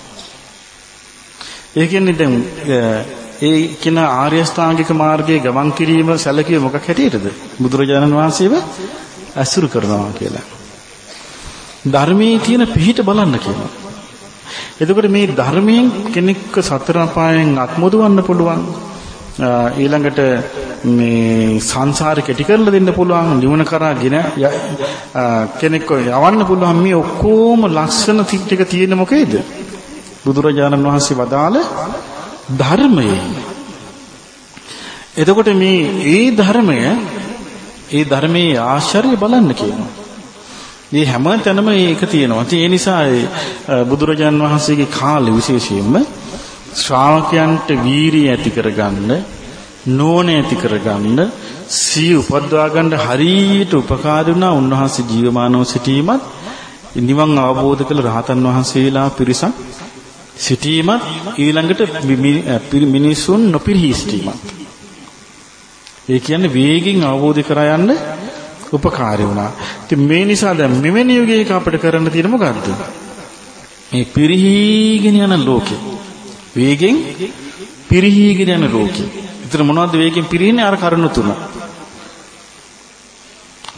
ඒ කියන්නේ දැන් ඒ කියන ආර්ය ස්ථාංගික මාර්ගයේ ගමන් කිරීම සැලකිය මොකක් හැටියටද? බුදුරජාණන් වහන්සේව ඇසුරු කරනවා කියලා. ධර්මයේ තියෙන පිහිට බලන්න කියනවා. එතකොට මේ ධර්මයෙන් කෙනෙක්ව සතර අපායෙන් අත්මුදවන්න පුළුවන්. ඊළඟට මේ සංසාරේ කෙටි කරලා දෙන්න පුළුවන් නිවන කරා ගෙන කෙනෙක්ව යවන්න පුළුවන් මේ ඔක්කොම ලක්ෂණ ටික තියෙන මොකේද? බුදුරජාණන් වහන්සේ වදාළ ධර්මයේ එතකොට මේ ඒ ධර්මය ඒ ධර්මයේ ආශ්චර්ය බලන්න කියනවා. මේ හැම තැනම ඒක තියෙනවා. ඒ නිසා බුදුරජාණන් වහන්සේගේ කාලේ විශේෂයෙන්ම ශ්‍රාවකයන්ට වීරිය ඇති කරගන්න, නෝන ඇති කරගන්න, සිය උපද්දවා ගන්න හරියට උපකාරී වුණා උන්වහන්සේ ජීවමානව සිටීමත් නිවන් අවබෝධ කළ රහතන් වහන්සේලා පිරිසක් සිටීමත් ඊළඟට මිනිසුන් නොපිරිහි සිටීමත්. ඒ කියන්නේ වේගින් අවබෝධ කර යන්න උපකාරී වුණා. ඉතින් මේ නිසා දැන් මෙවැනි යුගයක අපිට කරන්න තියෙන මොකද්ද? මේ පිරිහීගෙන යන ලෝකේ. වේගෙන් පිරිහීගෙන යන ලෝකේ. ඉතින් මොනවද වේගෙන් පිරිහින්නේ අර කරුණු තුන.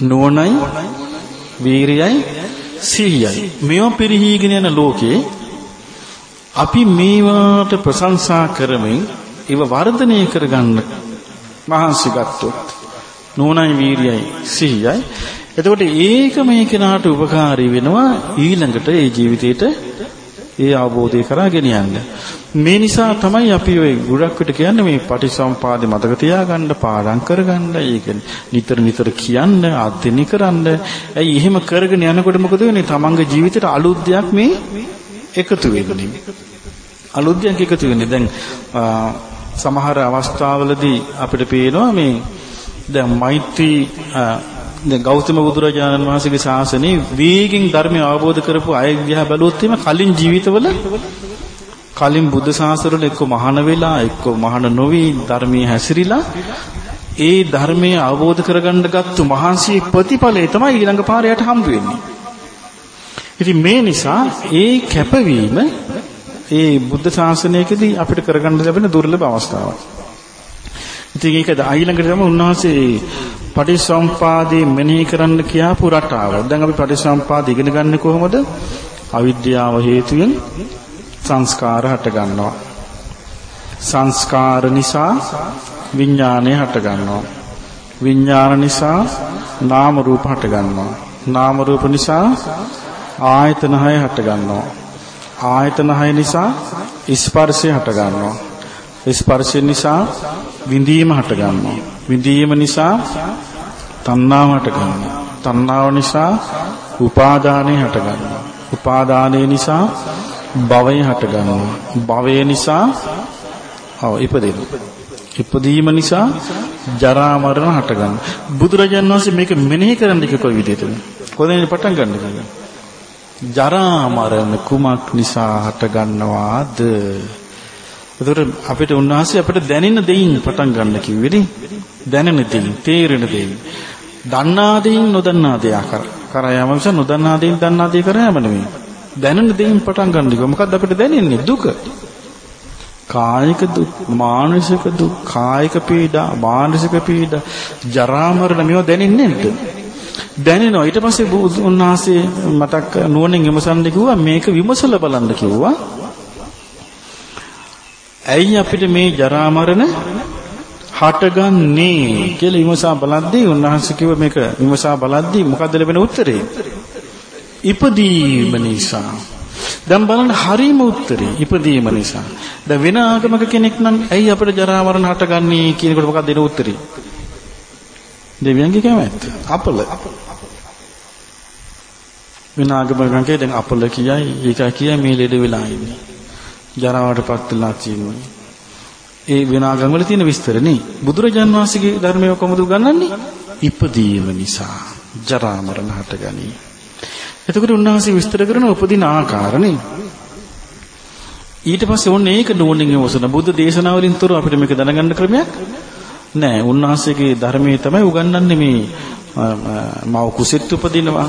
නුවණයි, වීරියයි, සිහියයි. මේවා පිරිහීගෙන යන ලෝකේ අපි මේවාට ප්‍රශංසා කරමින් ඒව වර්ධනය කරගන්න මහන්සි ගත්තොත් නෝනයි වීරියයි සිහියයි එතකොට ඒක මේ කෙනාට උපකාරී වෙනවා ඊළඟට ඒ ජීවිතේට ඒ අවබෝධය කරා ගෙනියන්න. මේ නිසා තමයි අපි ওই ගොඩක් විට කියන්නේ මේ පටිසම්පාදේ මතක තියාගන්න පාඩම් කරගන්න ඒක නිතර නිතර කියන්න අධ්‍යයනය කරන්න. ඇයි එහෙම කරගෙන යනකොට මොකද වෙන්නේ? තමන්ගේ ජීවිතේට අලුත් දෙයක් මේ එකතු වෙන්නේ. අලුත් දෙයක් එකතු වෙන්නේ. දැන් සමහර අවස්ථාවලදී අපිට පේනවා මේ දැන් මෛත්‍රී දැන් ගෞතම බුදුරජාණන් වහන්සේගේ ශාසනයේ වේගින් ධර්මය අවබෝධ කරපු අය දිහා බැලුවොත් එimhe කලින් ජීවිතවල කලින් බුද්ධ ශාසනවල එක්ක මහාන වෙලා එක්ක මහාන නොවි ධර්මයේ හැසිරීලා ඒ ධර්මයේ අවබෝධ කරගන්න ගත්තු මහන්සියේ ප්‍රතිඵලය තමයි ඊළඟ පාරයට හම්බ වෙන්නේ. ඉතින් මේ නිසා ඒ කැපවීම ඒ බුද්ධ ශාසනයකදී අපිට කරගන්න ලැබෙන දුර්ලභ අවස්ථාවක්. ඉතින් ඒක ඊළඟට තමයි උන්වහන්සේ පටිසම්පාදේ මෙනෙහි කරන්න කියාපු රටාව. දැන් අපි පටිසම්පාද ඉගෙන ගන්න කොහොමද? අවිද්‍යාව හේතුවෙන් සංස්කාර හට ගන්නවා. සංස්කාර නිසා විඥානය හට ගන්නවා. විඥාන නිසා නාම රූප හට ගන්නවා. නාම රූප නිසා ආයතන හය හට ගන්නවා. ආයතන හය නිසා ස්පර්ශය හට ගන්නවා. ස්පර්ශය නිසා විඳීම හට ගන්නවා. විඳීම නිසා තණ්හාව හට ගන්නවා. තණ්හාව නිසා උපාදානය හට ගන්නවා. උපාදානය නිසා භවය හට ගන්නවා. භවය නිසා ඔව් ඉපදෙන. ඉපදීම නිසා ජරා මරණ හට ගන්නවා. බුදුරජාණන් වහන්සේ මේක මෙනෙහි කරන්න කිව්ව විදිහටද? කොහෙන්ද පටන් ගන්න කියලා? ජරා මරණ කුමක් නිසා හට ගන්නවාද? ඒතර අපිට උන්වහන්සේ අපිට දැනෙන දෙයින් පටන් ගන්න කිව්වේනේ. දැනෙන දෙයින්, තේරෙන දෙයින්. දන්නා දෙයින් නොදන්නා දෙයක් කරා යම නිසා නොදන්නා දෙයින් දන්නා දෙය කරා යම නෙමෙයි. දැනෙන දෙයින් පටන් ගන්න කිව්වා. මොකද්ද අපිට දැනෙන්නේ? දුක. කායික දුක්, මානසික දුක්, කායික පීඩා, මානසික පීඩා, ජරා මරණ මේවා දැනෙන්නේ නැද්ද? දැනෙනවා. ඊට පස්සේ උන්වහන්සේ මතක් නුවණින් විමසන්න කිව්වා මේක විමසලා බලන්න කිව්වා. ඇයි අපිට මේ ජරා මරණ හටගන්නේ කියලා විමසා බලද්දී උන්වහන්සේ කිව්ව මේක විමසා බලද්දී මොකද්ද ලැබෙන උත්තරේ? ඉපදීම නිසා. දැන් බලන්න හරීම උත්තරේ ඉපදීම නිසා. දැන් වෙන ආගමක කෙනෙක් නම් ඇයි අපිට ජරා මරණ හටගන්නේ කියනකොට මොකක්ද දෙන උත්තරේ? දෙවියන්ගේ කැමැත්ත. අපල. වෙන ආගමකන්ගේ දැන් අපල කියයි ඒක කියයි මේ ලෙඩ වෙලා ඉන්නේ. ජරාවටපත් වෙලා තියෙන්නේ. ඒ වෙන ආගම්වල තියෙන විස්තර නේ. බුදුරජාන් වහන්සේගේ ධර්මය කොහොමද උගන්වන්නේ? ඉපදීම නිසා ජරා මරණ හටගනී. එතකොට උන්වහන්සේ විස්තර කරන උපදින ආකාරනේ. ඊට පස්සේ ඔන්න ඒක නෝනින් වසන බුද්ධ දේශනාවලින් තොරව අපිට මේක දැනගන්න ක්‍රමයක් නෑ. උන්වහන්සේගේ ධර්මයේ තමයි උගන්වන්නේ මේ මව කුසෙත් උපදිනවා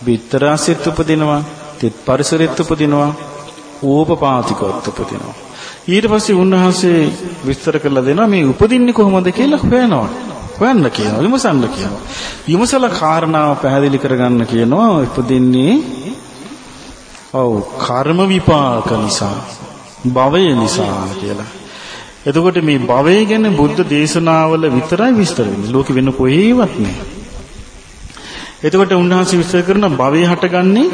බිත්තරාසෙත් උපදිනවා, තෙත් පරිසරෙත් උපදිනවා, ඕපපාතිකවත් උපදිනවා. ඊට පස්සේ උන්වහන්සේ විස්තර කරලා දෙනවා මේ උපදින්නේ කොහොමද කියලා හොයනවා. හොයන්න කියනවා, විමසන්න කියනවා. විමසලා කාරණාව පැහැදිලි කරගන්න කියනවා උපදින්නේ ඔව් කර්ම විපාක නිසා, භවය නිසා කියලා. එතකොට මේ භවය ගැන බුද්ධ දේශනාවල විතරයි විස්තර වෙන්නේ. ලෝකෙ වෙන කොහේවත් නෑ. එතකොට උන්වහන්සේ විස්තර කරන භවය හටගන්නේ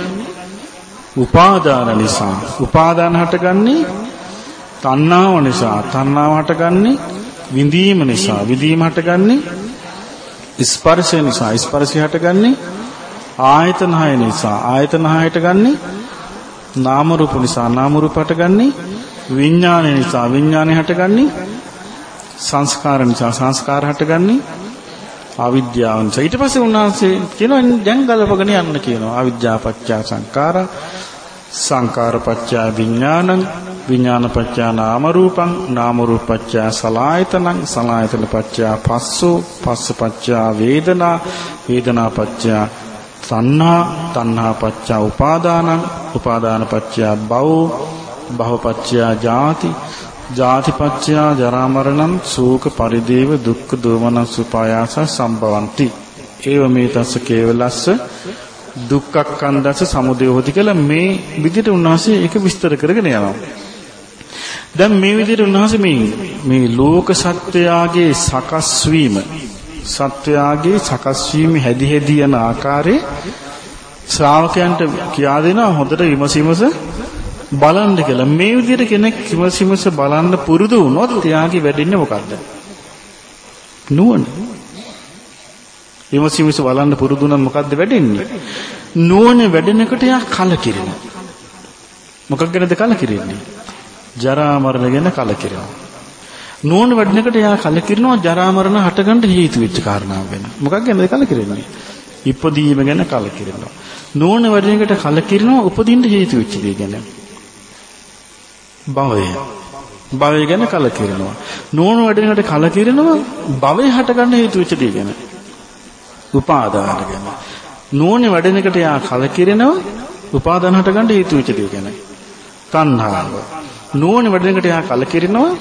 උපාදාන නිසා. උපාදාන හටගන්නේ තණ්හාව නිසා. තණ්හාව හටගන්නේ විඳීම නිසා. විඳීම හටගන්නේ ස්පර්ශය නිසා. ස්පර්ශය හටගන්නේ ආයතන හය නිසා. ආයතන හය හටගන්නේ නාම රූප නිසා. නාම රූප හටගන්නේ විඥානය නිසා. විඥානය හටගන්නේ සංස්කාර නිසා. සංස්කාර හටගන්නේ අවිද්‍යාව නිසා. ඊට පස්සේ උන්වහන්සේ කියනවා දැන් ගලපගෙන යන්න කියනවා. අවිද්‍යාව පත්‍ය සංඛාර සංඛාර පත්‍ය විඥානං විඥාන පත්‍ය නාම රූපං නාම රූප පත්‍ය සලායතනං සලායතන පත්‍ය පස්සෝ පස්ස පත්‍ය වේදනා වේදනා පත්‍ය තණ්හා තණ්හා පත්‍ය උපාදානං උපාදාන පත්‍ය භව භව පත්‍ය ජාති ජාතිපච්චයා ජරා මරණං ශෝක පරිදේව දුක්ඛ දෝමනං සුපායාස සම්භවಂತಿ ඒව මේ තස්ස කේවලස්ස දුක්ඛක්ඛන්දස සමුදය හොති කියලා මේ විදිහට උන්වහන්සේ ඒක විස්තර කරගෙන යනවා. දැන් මේ විදිහට උන්වහන්සේ මේ මේ ලෝක සත්වයාගේ සකස් වීම සත්වයාගේ සකස් වීම හැදි හැදි යන ආකාරයේ ශ්‍රාවකයන්ට කියා දෙනවා හොඳට විමසීමස බලන්න කියලා. මේ විදිහට කෙනෙක් විමසිමස බලන්න පුරුදු වුණොත් එයාගේ වැඩින්නේ මොකද්ද? නුවණ. විමසිමස බලන්න පුරුදු වුණොත් මොකද්ද වැඩින්නේ? නුවණ වැඩෙනකොට එයා කලකිරෙනවා. මොකක් ගැනද කලකිරෙන්නේ? ජරා මරණ ගැන කලකිරෙනවා. නුවණ වැඩෙනකොට එයා කලකිරෙනවා ජරා මරණ හටගන්න හේතු වෙච්ච කාරණාව ගැන. මොකක් ගැනද කලකිරෙන්නේ? ඉපදීම ගැන කලකිරෙනවා. නුවණ වැඩෙනකොට කලකිරෙනවා උපදින්න හේතු වෙච්ච දේ ගැන. භවය. භවය ගැන කලකිරෙනවා. නුවණ වැඩෙනකොට කලකිරෙනවා භවය හටගන්න හේතු වෙච්ච දේ ගැන. උපාදාන ගැන. නුවණ වැඩෙන එකට යා කලකිරෙනවා උපාදාන හටගන්න හේතු වෙච්ච දේ ගැන. තණ්හාව. නුවණ වැඩෙන එකට යා කලකිරෙනවා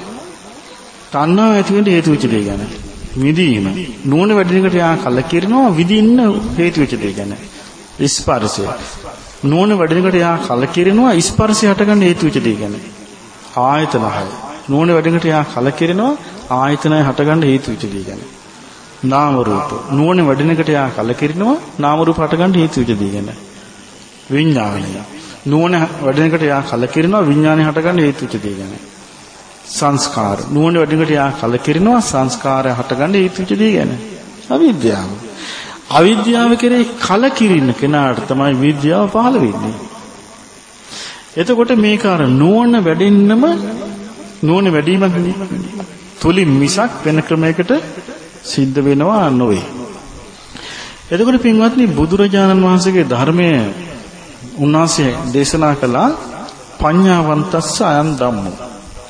තණ්හාව ඇති වෙන්න හේතු වෙච්ච දේ ගැන. විදීම. නුවණ වැඩෙන එකට යා කලකිරෙනවා විදින්න හේතු වෙච්ච දේ ගැන. ස්පර්ශය. නුවණ වැඩෙන එකට යා කලකිරෙනවා ස්පර්ශය හටගන්න හේතු වෙච්ච දේ ගැන. ආයතන හය. නුවණ වැඩෙනකොට යා කලකිරෙනවා ආයතනය හටගන්න හේතු වෙච්ච දේ ගැන. නාම රූප. නුවණ වැඩෙනකොට යා කලකිරෙනවා නාම රූප හටගන්න හේතු වෙච්ච දේ ගැන. විඥානය. නුවණ වැඩෙනකොට යා කලකිරෙනවා විඥානය හටගන්න හේතු වෙච්ච දේ ගැන. සංස්කාර. නුවණ වැඩෙනකොට යා කලකිරෙනවා සංස්කාරය හටගන්න හේතු වෙච්ච දේ ගැන. අවිද්‍යාව. අවිද්‍යාව කෙරේ කලකිරින්න කෙනාට තමයි විද්‍යාව පහළ වෙන්නේ. එතකොට මේක අර නුවණ වැඩෙන්නම නුවණ වැඩිමක් තුලින් මිසක් වෙන ක්‍රමයකට සිද්ධ වෙනවා නොවේ. එතකොට පින්වත්නි බුදුරජාණන් වහන්සේගේ ධර්මය උන්වහන්සේ දේශනා කළා පඤ්ඤාවන්තස්ස අයන් ධම්මෝ.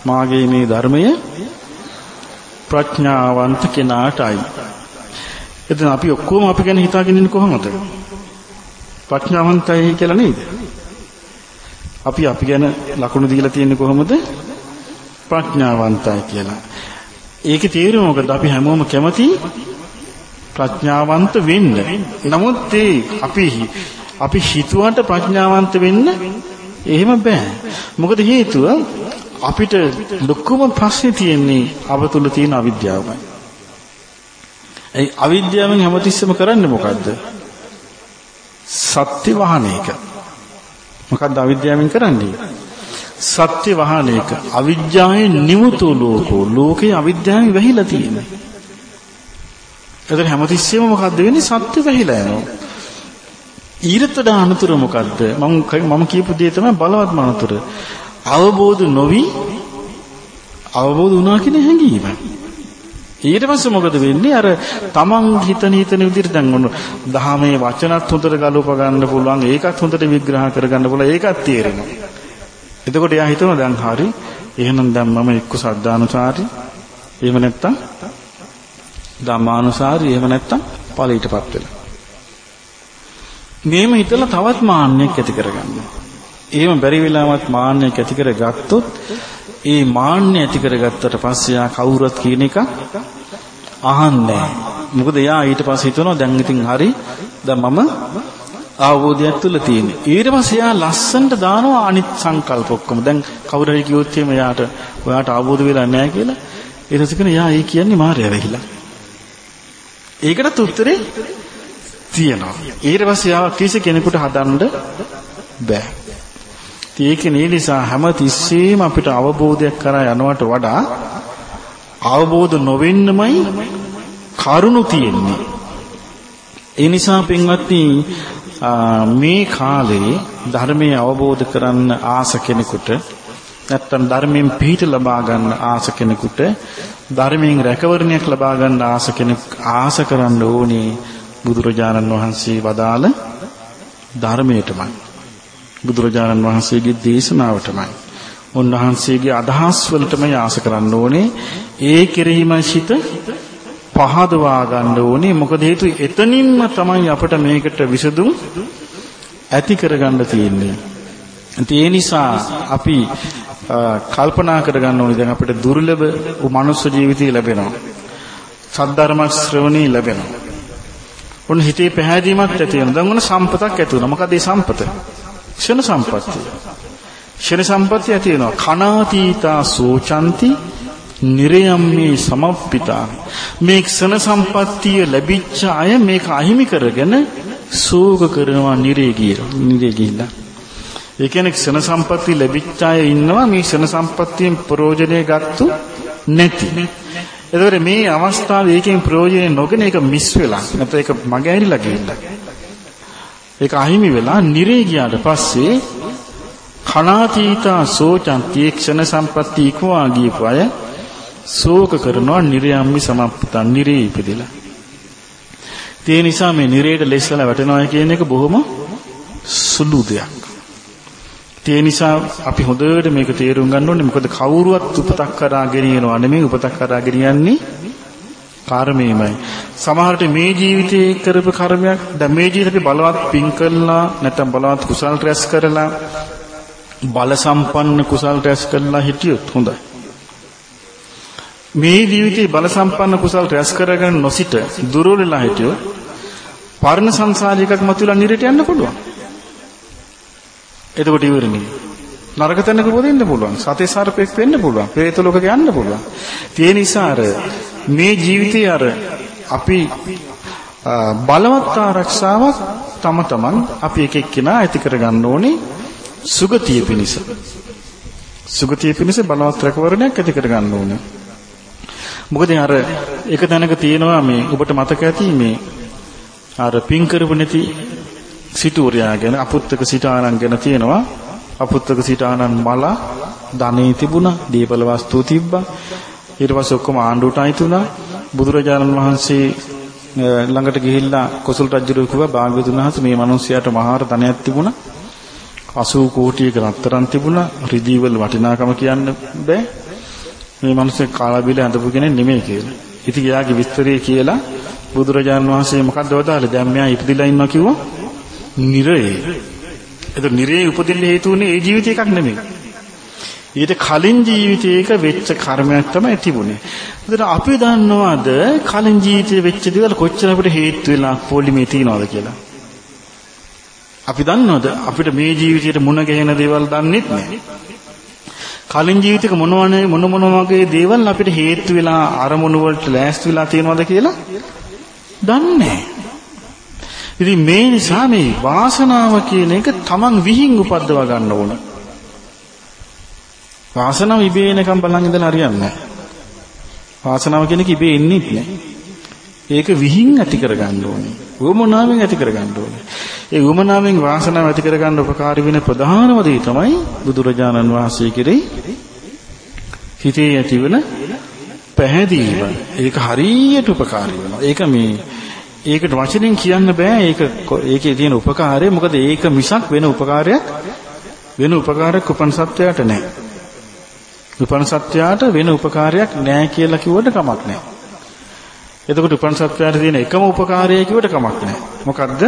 මාගේ මේ ධර්මය ප්‍රඥාවන්ත කෙනාටයි. එතන අපි ඔක්කොම අපි ගැන හිතාගෙන ඉන්නේ කොහොමද? ප්‍රඥාවන්තයි කියලා නේද? අපි අපි ගැන ලකුණු දීලා තියෙන්නේ කොහොමද? ප්‍රඥාවන්තයි කියලා. ඒකේ තේරුම මොකද? අපි හැමෝම කැමති ප්‍රඥාවන්ත වෙන්න. නමුත් ඒ අපි අපි හිතුවට ප්‍රඥාවන්ත වෙන්න එහෙම බෑ. මොකද හේතුව අපිට ලොකුම ප්‍රශ්නේ තියෙන්නේ අප තුල තියෙන අවිද්‍යාවයි. ඒ අවිද්‍යාවෙන් හැමතිස්සෙම කරන්නේ මොකද්ද? සත්‍ය වහන එක. මොකද්ද අවිද්‍යාවෙන් කරන්නේ? සත්‍ය වහන එක. අවිද්‍යාවේ නිමුතු ලෝකෝ. ලෝකේ අවිද්‍යාවෙන් වැහිලා තියෙනවා. එතන හැමතිස්සෙම මොකද්ද වෙන්නේ? සත්‍ය වැහිලා යනවා. ඊටතට අනතුර මොකද්ද? මම මම කියපු දේ තමයි බලවත්ම අනතුර. අවබෝධ නොවි අවබෝධ වුණා කියන හැඟීම. ඊට පස්සේ මොකද වෙන්නේ? අර තමන් හිතන හිතන විදිහට දැන් ඔන්න දහමේ වචනත් හොඳට ගලප ගන්න පුළුවන් ඒකත් හොඳට විග්‍රහ කරගන්න පුළුවන් ඒකත් තේරෙනවා. එතකොට එයා හිතනවා දැන් හරි එහෙනම් දැන් මම එක්ක සද්ධානුසාරි එහෙම නැත්තම් ධම්මානුසාරි එහෙම නැත්තම් ඵලයටපත් වෙලා. මේම හිතලා තවත් මාන්නයක් ඇති කරගන්නවා එහෙම බැරි වෙලාවත් මාන්නයක් ඇති කරගත්තොත් ඒ මාන්නය ඇති කරගත්තට පස්සේ යා කවුරුත් කියන එක අහන්නේ මොකද යා ඊට පස්සේ හිතනවා දැන් ඉතින් හරි. දැන් මම අවබෝධයක් තුල තියෙන්නේ. ඊට පස්සේ යා ලස්සන්ට දානවා අනිත් සංකල්ප ඔක්කොම. දැන් කවුරු හරි කිව්වොත් එහෙම යාට ඔයාට අවබෝධ වෙලා නැහැ කියලා. ඊට පස්සේ කියන යා ඒ කියන්නේ මායя වෙහිලා. ඒකට උත්තරේ තියෙනවා. ඊට පස්සේ යා කිසි කෙනෙකුට හදන්න බෑ. ඒක නිසා හැම තිස්සෙම අපිට අවබෝධයක් කරා යනවට වඩා අවබෝධ නොවෙන්නමයි කරුණු තියෙන්නේ. ඒ නිසා පින්වත්නි මේ කාලේ ධර්මයේ අවබෝධ කරන්න ආස කෙනෙකුට නැත්තම් ධර්මයෙන් පිහිට ලබා ගන්න ආස කෙනෙකුට ධර්මයෙන් රැකවරණයක් ලබා ගන්න ආස කෙනෙක් ආස කරන්න ඕනේ බුදුරජාණන් වහන්සේ වදාළ ධර්මයටමයි. බුදුරජාණන් වහන්සේගේ දේශනාවටමයි. උන්වහන්සේගේ අදහස් වලටමයි ආස කරන්න ඕනේ. ඒ කෙරෙහිම සිත පහදවා ගන්න ඕනේ. මොකද හේතුව එතනින්ම තමයි අපිට මේකට විසඳුම් ඇති කරගන්න තියෙන්නේ. ඒ නිසා අපි කල්පනා කරගන්න ඕනේ දැන් අපිට දුර්ලභ මනුස්ස ජීවිතය ලැබෙනවා. සද්ධර්ම ශ්‍රවණී ලැබෙනවා. ඔන්න හිතේ පැහැදීමක් ඇති වෙනවා. දැන් ඔන්න සම්පතක් ඇති වෙනවා. මොකද මේ සම්පත? ක්ෂණ සම්පත්තිය. ක්ෂණ සම්පත්තිය ඇති වෙනවා. කනාතීතා සෝචಂತಿ නිරයම්මේ සමප්පිතා. මේ ක්ෂණ සම්පත්තිය ලැබිච්ච අය මේක අහිමි කරගෙන සෝග කරනවා නිරේ නිරේ ගිහිල්ලා. ඒ කියන්නේ ක්ෂණ සම්පත්තිය ලැබිච්ච අය ඉන්නවා මේ ක්ෂණ සම්පත්තියෙන් ප්‍රයෝජනෙ ගත්තු නැති. එතකොට මේ අවස්ථාවේ ඒකෙන් ප්‍රයෝජනෙ නොගෙන ඒක මිස් වෙලා නැත්නම් ඒක මගහැරිලා ගිහිල්ලා. ඒක අහිමි වෙලා නිරේ ගියාට පස්සේ කනාතීතා සෝචන් තීක්ෂණ සම්පatti ඉක්මවා ගියපු අය ශෝක කරනවා නිරයම්මි සමප්පතන් නිරේ ඉපදෙලා. ඒ නිසා මේ නිරේට ලෙස්සලා වැටෙනවා කියන එක බොහොම සුළු දෙයක්. ඒ නිසා අපි හොඳට මේක තේරුම් ගන්න ඕනේ. මොකද කවුරුවත් උපතක් කරා ගෙනියනවා නෙමෙයි උපතක් කරා ගෙනියන්නේ කර්මයමයි. සමහරට මේ ජීවිතයේ කරපු කර්මයක් දැන් මේ ජීවිතේ බලවත් පින් කළා නැත්නම් බලවත් කුසල් රැස් කරලා බල සම්පන්න කුසල් රැස් කළා හිටියොත් හොඳයි. මේ ජීවිතේ බල සම්පන්න කුසල් රැස් කරගෙන නොසිට දුර්වලලා හිටියොත් පරණ සංසාරිකක් මතුවලා නිරට යන්න පුළුවන්. එතකොට ඉවරනේ. නරක තැනක පොදින්න පුළුවන්. සතේ සර්පෙක් වෙන්න පුළුවන්. പ്രേත ලෝකෙක යන්න පුළුවන්. ඒ නිසා අර මේ ජීවිතයේ අර අපි බලවත් ආරක්ෂාවක් තම තමන් අපි එක එක්කිනා ඇති කරගන්න ඕනේ සුගතිය පිණිස. සුගතිය පිණිස බලවත් රැකවරණයක් ඇති කරගන්න ඕනේ. මොකද අර එක තැනක තියෙනවා මේ ඔබට මතක ඇති මේ අර පින් කරපු නැති සිටුවරයා ගැන අපුත්තක සිටානන් ගැන තියෙනවා අපුත්තක සිටානන් මල ධනෙ තිබුණා දීපල වස්තු තිබ්බා ඊට පස්සේ ඔක්කොම ආණ්ඩුවට අයිති වුණා බුදුරජාණන් වහන්සේ ළඟට ගිහිල්ලා කොසල් රජුට කිව්වා භාග්‍යවතුන් වහන්සේ මේ මිනිස්යාට මහාර ධනයක් තිබුණා 80 කෝටියක රත්තරන් තිබුණා රිදී වල වටිනාකම කියන්න බෑ මේ මිනිස්සේ කාලා බිල ඇඳපු කෙනෙක් නෙමෙයි කියලා. ඉතින් එයාගේ විස්තරය කියලා බුදුරජාණන් වහන්සේ මොකද්ද වදාළේ? දැන් මෙයා ඉපදිලා ඉන්නවා කිව්වා. නිරේ. ඒක නිරේ උපදින්න හේතු වුණේ ඒ ජීවිත එකක් නෙමෙයි. ඊට කලින් ජීවිතයක වෙච්ච කර්මයක් තමයි තිබුණේ. ඒතර අපි දන්නවද කලින් ජීවිතේ වෙච්ච දේවල් කොච්චර අපිට හේතු වෙලා පොලිමේ තියනවද කියලා? අපි දන්නවද අපිට මේ ජීවිතේට මුණ ගැහෙන දේවල් දන්නෙත් නැහැ. කලින් ජීවිතේක මොනවනේ මොන මොන වගේ දේවල් අපිට හේතු වෙලා අරමුණු වලට ලෑස්ති වෙලා තියෙනවද කියලා දන්නේ ඉතින් මේ නිසා මේ වාසනාව කියන එක තමන් විහිං උපද්දව ගන්න ඕන. වාසනාව ඉබේ එනකම් බලන් ඉඳලා හරියන්නේ නැහැ. වාසනාව කියන එක ඉබේ එන්නේ නැහැ. ඒක විහිං ඇති කරගන්න ඕනේ. උවමනාවෙන් ඇති කරගන්න ඕනේ. ඒ උවමනාවෙන් වාසනාව ඇති කරගන්න උපකාරී වෙන ප්‍රධානම දේ තමයි බුදුරජාණන් වහන්සේ කෙරෙහි හිතේ ඇතිවන පැහැදීම. ඒක හරියට උපකාරී වෙනවා. ඒක මේ ඒකට වචනෙන් කියන්න බෑ ඒක ඒකේ තියෙන උපකාරය මොකද ඒක මිසක් වෙන උපකාරයක් වෙන උපකාරයක් උපන් සත්‍යයට නැහැ. උපන් සත්‍යයට වෙන උපකාරයක් නැහැ කියලා කිව්වට කමක් නැහැ. එතකොට උපන් සත්‍යයට තියෙන එකම උපකාරය කිව්වට කමක් නැහැ. මොකද්ද?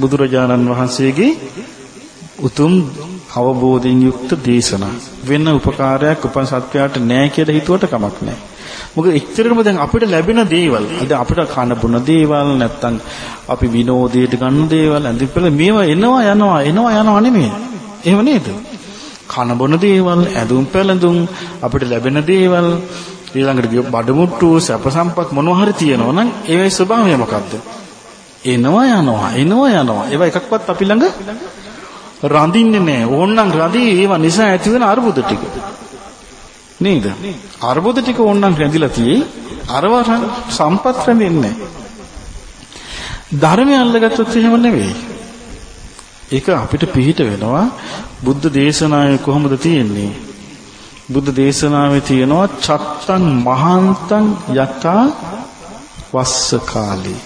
බුදුරජාණන් වහන්සේගේ උතුම් අවබෝධයෙන් යුක්ත දේශනා. වෙන උපකාරයක් උපන් සත්‍යයට නැහැ කියලා හිතුවට කමක් නැහැ. මොකද එච්චරම දැන් අපිට ලැබෙන දේවල් අද අපිට කන බොන දේවල් නැත්තම් අපි විනෝදයට ගන්න දේවල් අඳිපෙල මේවා එනවා යනවා එනවා යනවා නෙමෙයි. එහෙම නේද? කන බොන දේවල් ඇඳුම් පැළඳුම් අපිට ලැබෙන දේවල් ඊළඟට බඩමුට්ටු සැප සම්පත් මොනවා හරි තියෙනවා නම් ඒවේ ස්වභාවය මොකද්ද? එනවා යනවා එනවා යනවා ඒවා එකක්වත් අපි ළඟ රඳින්නේ නැහැ. ඕන්නම් රඳී ඒවා නිසා ඇති වෙන අරුබුද ටික. නේද? අරුබුද ටික ඕන්නම් රැඳිලා තියෙයි. අරව සම්පත් රැඳෙන්නේ ධර්මය අල්ලගත්තොත් එහෙම නෙවෙයි. ඒක අපිට පිළිහිට වෙනවා බුද්ධ දේශනාවේ කොහොමද තියෙන්නේ? බුද්ධ දේශනාවේ තියෙනවා චත්තං මහන්තං යතා වස්ස කාලේ.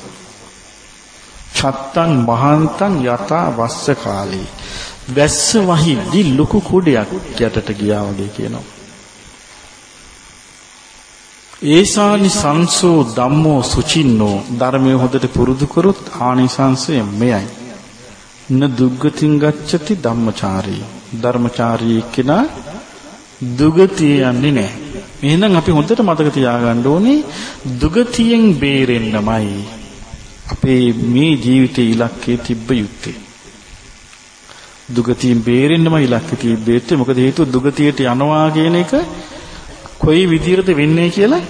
චත්තං මහන්තං යතා වස්ස කාලේ. වැස්ස වහිද්දි ලොකු කුඩයක් යටට ගියා වගේ කියනවා. ඒසානි සංසෝ ධම්මෝ සුචින්නෝ ධර්මයේ හොදට පුරුදු කරොත් ආනිසංසය මෙයයි. න දුග්ගතින් ගච්ඡති ධම්මචාරී. ධර්මචාරී කෙනා දුගතිය යන්නේ නැහැ. එහෙනම් අපි හොඳට මතක තියාගන්න ඕනේ දුගතියෙන් බේරෙන්නමයි අපේ මේ ජීවිතයේ ඉලක්කය තිබ්බ යුත්තේ. දුගතියෙන් බේරෙන්නම ඉලක්කය තිබෙන්නේ මොකද හේතුව දුගතියට යනවා කියන එක කොයි විදිහටද වෙන්නේ කියලා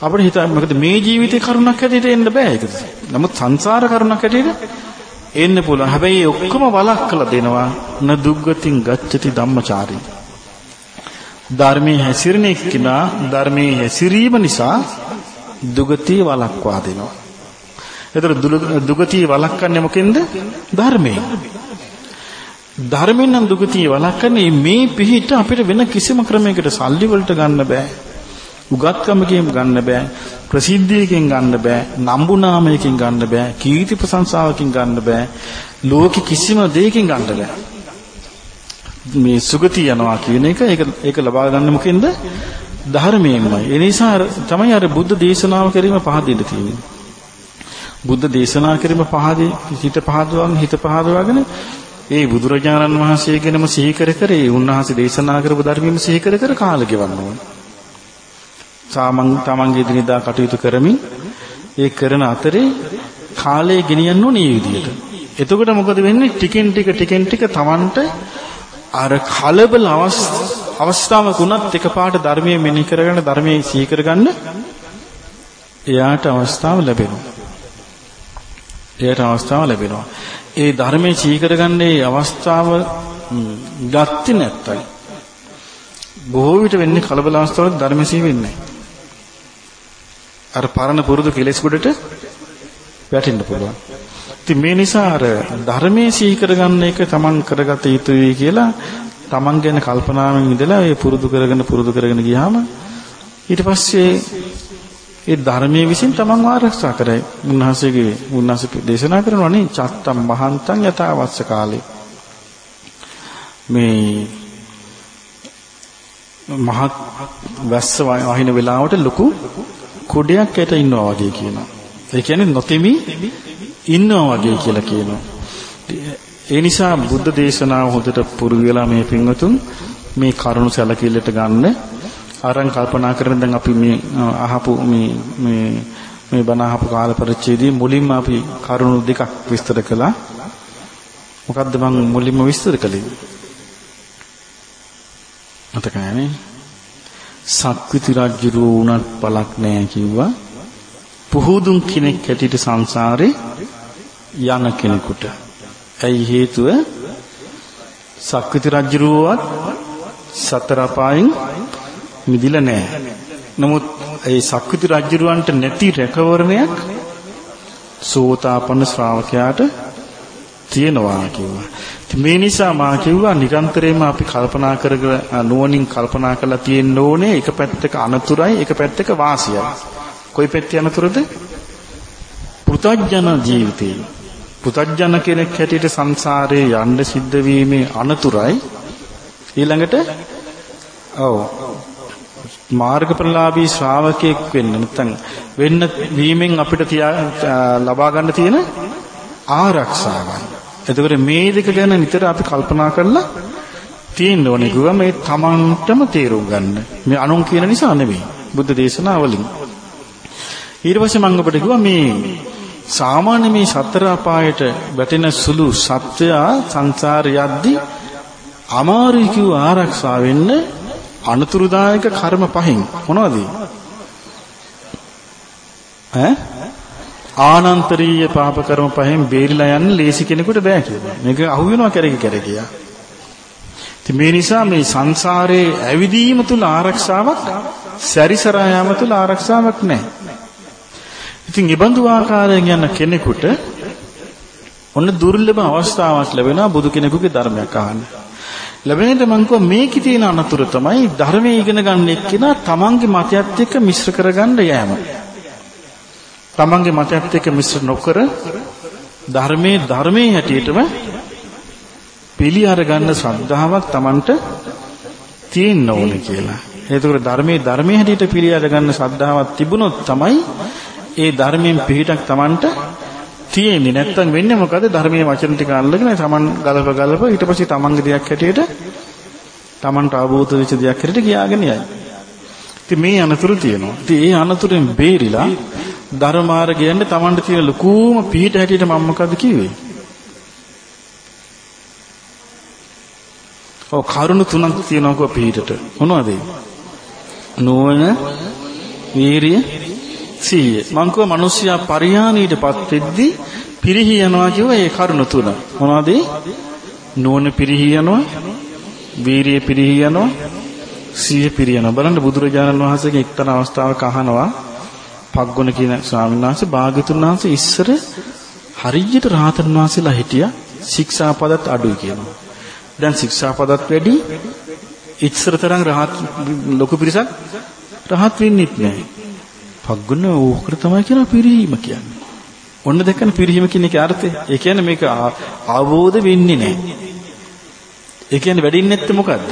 අපිට හිතන්න මොකද මේ ජීවිතේ කරුණක් හැටියට එන්න බෑ ඒක. නමුත් සංසාර කරුණක් හැටියට එන්න පුළුවන්. හැබැයි ඔක්කොම වළක්වලා දෙනවා න දුග්ගතින් ගච්ඡති ධම්මචාරී. ධර්මයේ හැසිරෙන එක්කිනා ධර්මයේ හැසිරීම නිසා දුගතිය වළක්වා දෙනවා. ඒතර දුගතිය වළක්වන්නේ මොකෙන්ද? ධර්මයෙන්. ධර්මයෙන් නම් දුගතිය වළක්වන්නේ මේ පිහිට අපිට වෙන කිසිම ක්‍රමයකට සල්ලි වලට ගන්න බෑ. උගත්කමකින් ගන්න බෑ. ප්‍රසිද්ධියකින් ගන්න බෑ. නම්බු නාමයකින් ගන්න බෑ. කීර්ති ප්‍රශංසාවකින් ගන්න බෑ. ලෝකෙ කිසිම දෙයකින් ගන්න බෑ. මේ සුගති යනවා කියන එක ඒක ඒක ලබා ගන්න මොකෙන්ද ධර්මයෙන්මයි. ඒ නිසා තමයි අර බුද්ධ දේශනාව කිරීම පහදින්න තියෙන්නේ. බුද්ධ දේශනා කිරීම පහදී හිත පහදවගෙන හිත පහදවගෙන ඒ බුදුරජාණන් වහන්සේ ගැනම සිහි කර කර ඒ උන්වහන්සේ දේශනා කරපු ධර්මෙම සිහි කර කර කාල ගෙවන්න ඕනේ. සාමන් තමන්ගේ දිනදා කටයුතු කරමින් ඒ කරන අතරේ කාලය ගෙනියන්න ඕනේ මේ විදිහට. එතකොට මොකද වෙන්නේ? ටිකෙන් ටික ටිකෙන් ටික තමන්ට අර කලබල අවස්ථාවක් වුණත් එකපාරට ධර්මයේ මෙනෙහි කරගෙන ධර්මයේ සිහි කරගන්න එයාට අවස්ථාව ලැබෙනවා. එයාට අවස්ථාව ලැබෙනවා. ඒ ධර්මයේ සිහි කරගන්නේ අවස්ථාව ගත්තේ නැත්තයි. බොහෝ විට වෙන්නේ කලබල අවස්ථාවල ධර්මයේ සිහි වෙන්නේ අර පරණ පුරුදු කෙලෙස් ගොඩට වැටෙන්න පුළුවන්. ඉතින් මේ නිසා අර ධර්මයේ සිහි කරගන්න එක තමන් කරගත යුතුයි කියලා තමන් ගැන කල්පනාවෙන් ඉඳලා ඒ පුරුදු කරගෙන පුරුදු කරගෙන ගියාම ඊට පස්සේ ඒ ධර්මයේ විසින් තමන් ආරක්ෂා කරයි. උන්වහන්සේගේ උන්වහන්සේ දේශනා කරනවානේ චත්තම් මහන්තං යථාවස්ස කාලේ. මේ මහත් වැස්ස වහින වෙලාවට ලොකු කුඩයක් යට ඉන්නවා වගේ කියනවා. ඒ කියන්නේ නොතෙමි ඉන්නවා වගේ කියලා කියනවා. ඒ නිසා බුද්ධ දේශනාව හොඳට පුරුදු වෙලා මේ පින්වතුන් මේ කරුණු සැලකිල්ලට ගන්න අරන් කල්පනා කරන දැන් අපි මේ අහපු මේ මේ මේ බණ අහපු කාල පරිච්ඡේදයේ මුලින්ම අපි කරුණු දෙකක් විස්තර කළා. මොකද්ද මම මුලින්ම විස්තර කළේ? මතකයි සක්විති රජු වුණත් පළක් නැහැ කිව්වා. පුහුදුන් කෙනෙක් හැටියට සංසාරේ යන කෙනෙකුට. ඇයි හේතුව? සක්විති රජුවත් සතර අපායන් මිදිලා නැහැ. නමුත් ඒ සක්විති රජුරවන්ට නැති රැකවරණයක් සෝතාපන්න ශ්‍රාවකයාට තියෙනවා කිව්වා. මේ නිසා මා කිව්වා නිරන්තරයෙන්ම අපි කල්පනා කරගෙන නුවණින් කල්පනා කරලා තියෙන්න ඕනේ එක පැත්තක අනතුරයි එක පැත්තක වාසියයි. කොයි පැත්තේ අනතුරද? පෘතජන ජීවිතේ. පෘතජන කෙනෙක් හැටියට සංසාරේ යන්න සිද්ධ වීමේ අනතුරයි ඊළඟට ඔව් මාර්ගඵලලාභී ශ්‍රාවකයෙක් වෙන්න නැත්නම් වෙන්න වීමෙන් අපිට ලබා ගන්න තියෙන ආරක්ෂාවයි. එතකොට මේ දෙක ගැන නිතර අපි කල්පනා කරලා තියෙන්න ඕනේ කිව්වා මේ Tamanටම තේරුම් ගන්න. මේ අනුන් කියන නිසා නෙවෙයි. බුද්ධ දේශනාවලින්. ඊට පස්සේ මම ඔබට කිව්වා මේ සාමාන්‍ය මේ සතර අපායට වැටෙන සුළු සත්වයා සංසාරය යද්දී අමාරුයි කිව්ව ආරක්ෂා වෙන්න අනතුරුදායක කර්ම පහෙන් මොනවද? ඈ ආනන්තරීය පාප කර්ම පහෙන් බේරිලා යන්න ලේසි කෙනෙකුට බෑ කියලා. මේක අහු වෙනවා කැරකි කැරකියා. ඉතින් මේ නිසා මේ සංසාරයේ ඇවිදීම තුල ආරක්ෂාවක් සැරිසරා යාම තුල ආරක්ෂාවක් නැහැ. ඉතින් ඊබඳු ආකාරයෙන් යන කෙනෙකුට ඔන්න දුර්ලභ අවස්ථාවක් ලැබෙනවා බුදු කෙනෙකුගේ ධර්මයක් අහන්න. ලැබෙනද මං කිව්වා මේකේ තියෙන අනතුර තමයි ධර්මයේ ඉගෙන ගන්න එක්කෙනා තමන්ගේ මතයත් එක්ක මිශ්‍ර කරගන්න යෑම. තමන්ගේ මතයත් එක්ක මිශ්‍ර නොකර ධර්මයේ ධර්මයේ හැටියටම පිළි අරගන්න ශ්‍රද්ධාවක් තමන්ට තියෙන්න ඕනේ කියලා. ඒකෝර ධර්මයේ ධර්මයේ හැටියට පිළි අරගන්න ශ්‍රද්ධාවක් තිබුණොත් තමයි ඒ ධර්මයෙන් පිළිටක් තමන්ට තියෙන්නේ නැත්තම් වෙන්නේ මොකද ධර්මයේ වචන ටික අල්ලගෙන තමන් ගලප ගලප ඊට පස්සේ තමන්ගේ දෙයක් හැටියට තමන්ට අවබෝධ වෙච්ච දෙයක් හැටියට කියාගෙන යයි. ඉතින් මේ අනතුරු තියෙනවා. ඉතින් ඒ අනතුරෙන් බේරිලා ධර්ම මාර්ගයෙන් තමන්ට තියෙන ලකූම පිහිට හැටියට මම මොකද කිව්වේ? ඔව් කරුණු තුනක් තියෙනවා කෝ පිහිටට. මොනවද ඒ? නුවණ, වීරිය, සීය. මං කිව්වා මිනිස්සයා පරිහානියටපත් වෙද්දී පිරිහි යනවා කියව ඒ කරුණ තුන. මොනවද? නුවණ පිරිහි යනවා, වීරිය පිරිහි යනවා, සීය පිරිහි යනවා. බලන්න බුදුරජාණන් වහන්සේගේ එක්තරා අවස්ථාවක අහනවා පග්ගුණ කියන ස්වාමීන් වහන්සේ භාග්‍යතුන් වහන්සේ ඉස්සර හරියට රහතන් වහන්සේලා හිටියා ශික්ෂාපදත් අඩුයි කියනවා. දැන් ශික්ෂාපදත් වැඩි ඉස්සර තරම් රහත් ලොකු පිරිසක් රහත් වෙන්නෙත් නැහැ. පග්ගුණ ඕකට තමයි කියන පිරිහීම කියන්නේ. ඔන්න දැක්කන පිරිහීම කියන එකේ අර්ථය. ඒ කියන්නේ මේක අවබෝධ වෙන්නේ නැහැ. ඒ කියන්නේ වැඩින්නේ නැත්තේ මොකද්ද?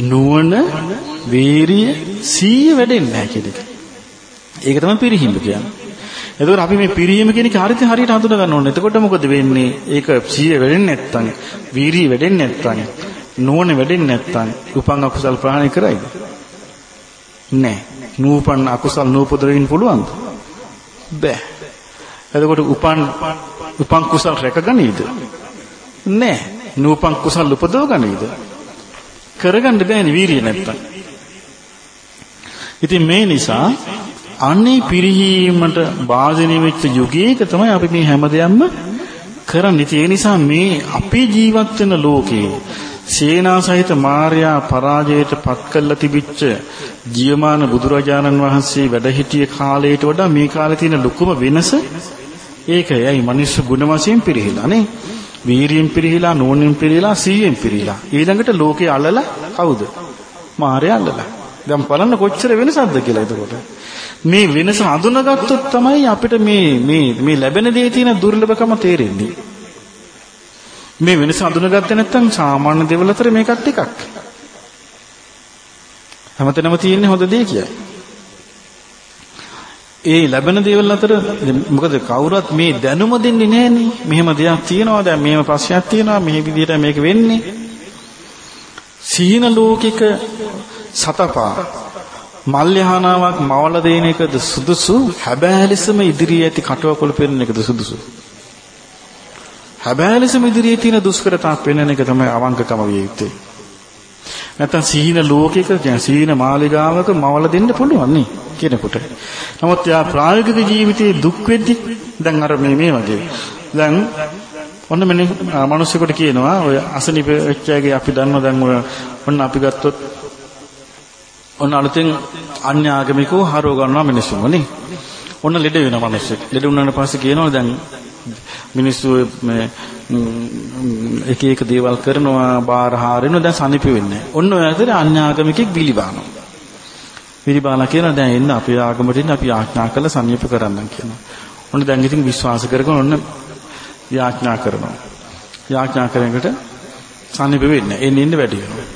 නුවණ, වීරිය, සීය වැඩෙන්නේ නැහැ කියන එක. ඒක තමයි පිරිහීම කියන්නේ. එතකොට අපි මේ පිරිහීම කියන එක හරියට හරියට හඳුනා ගන්න ඕනේ. එතකොට මොකද වෙන්නේ? ඒක සීය වැඩෙන්නේ නැත්තම්, වීරිය වැඩෙන්නේ නැත්තම්, නුවණ වැඩෙන්නේ නැත්තම් උපං අකුසල් ප්‍රහාණය කරයිද? නැහැ. නූපන් අකුසල් නූපදරින් පුළුවන්ද? බෑ. එතකොට උපන් උපන් කුසල් රැකගනීද? නැහැ. නූපන් කුසල් උපදව ගනීද? කරගන්න බෑනේ වීරිය නැත්තම්. ඉතින් මේ නිසා අනේ පිරිහීමට වාදින වෙච්ච යුගයක තමයි අපි මේ හැමදේම කරන්නේ. ඒ නිසා මේ අපේ ජීවත් වෙන ලෝකේ සේනා සහිත මාර්යා පරාජයට පත් කළා තිබිච්ච ජීවමාන බුදුරජාණන් වහන්සේ වැඩ සිටිය කාලයට වඩා මේ කාලේ තියෙන ලොකුම වෙනස ඒකයි. මිනිස්සු ගුණ වශයෙන් පිරිහිලා නේ. වීරියෙන් පිරිහිලා, නෝනින් පිරිහිලා, සීයෙන් පිරිහිලා. ඊළඟට ලෝකේ අල්ලලා කවුද? මාර්යා අල්ලලා. දැන් බලන්න කොච්චර වෙනසක්ද කියලා එතකොට. මේ වෙනස හඳුනාගත්තොත් තමයි අපිට මේ මේ මේ ලැබෙන දේ තියෙන දුර්ලභකම තේරෙන්නේ. මේ වෙනස හඳුනාගත්තේ නැත්නම් සාමාන්‍ය දේවල් අතර මේකත් ටිකක්. හැමතැනම තියෙන්නේ හොඳ දේ කියයි. ඒ ලැබෙන දේවල් අතර මොකද කවුරුත් මේ දැනුම දෙන්නේ නැහනේ. මෙහෙම දෙයක් තියෙනවා. දැන් මෙහෙම ප්‍රශ්නයක් තියෙනවා. මෙහෙ විදිහට මේක වෙන්නේ. සීන ලෝකික සතපා. මල්යහනාවක් මවල දෙන එකද සුදුසු? හැබෑලෙසම ඉදිරියේ ඇති කටවකොළ පෙන්වන එකද සුදුසු? හැබෑලෙසම ඉදිරියේ තියෙන දුෂ්කරතා පෙන්වන එක තමයි අවංකකම විය යුත්තේ. නැත්තම් සීන ලෝකයක දැන් සීන මාලිගාවක මවල දෙන්න පුළුවන් නේ කෙනෙකුට. නමුත් යා ප්‍රායෝගික ජීවිතයේ දුක් වෙද්දි දැන් අර මේ මේ වගේ. දැන් ඔන්න මෙන්න මිනිස්සුන්ට කියනවා ඔය අසනීප වෙච්චයගේ අපි දන්නවා දැන් ඔය ඔන්න අපි ගත්තොත් ඔන්න අලුතෙන් අන්‍ය ආගමිකව හරව ගන්නවා මිනිස්සුන්ව නේ. ඔන්න ලෙඩ වෙනවා මිනිස්සු. ලෙඩ වුණාට පස්සේ කියනවා දැන් මිනිස්සු මේ එක එක දේවල් කරනවා බාහිර හරිනවා දැන් සනිප වෙන්නේ. ඔන්න ඔය අතර අන්‍ය ආගමිකෙක් බිලිබානවා. බිලිබාලා කියනවා දැන් එන්න අපේ ආගමට එන්න අපි ආඥා කළ සනිප කරන්නම් කියනවා. ඔන්න දැන් ඉතින් විශ්වාස කරගෙන ඔන්න යාඥා කරනවා. යාඥා කරනකොට සනිප වෙන්නේ. එන්න ඉන්න වැඩි වෙනවා.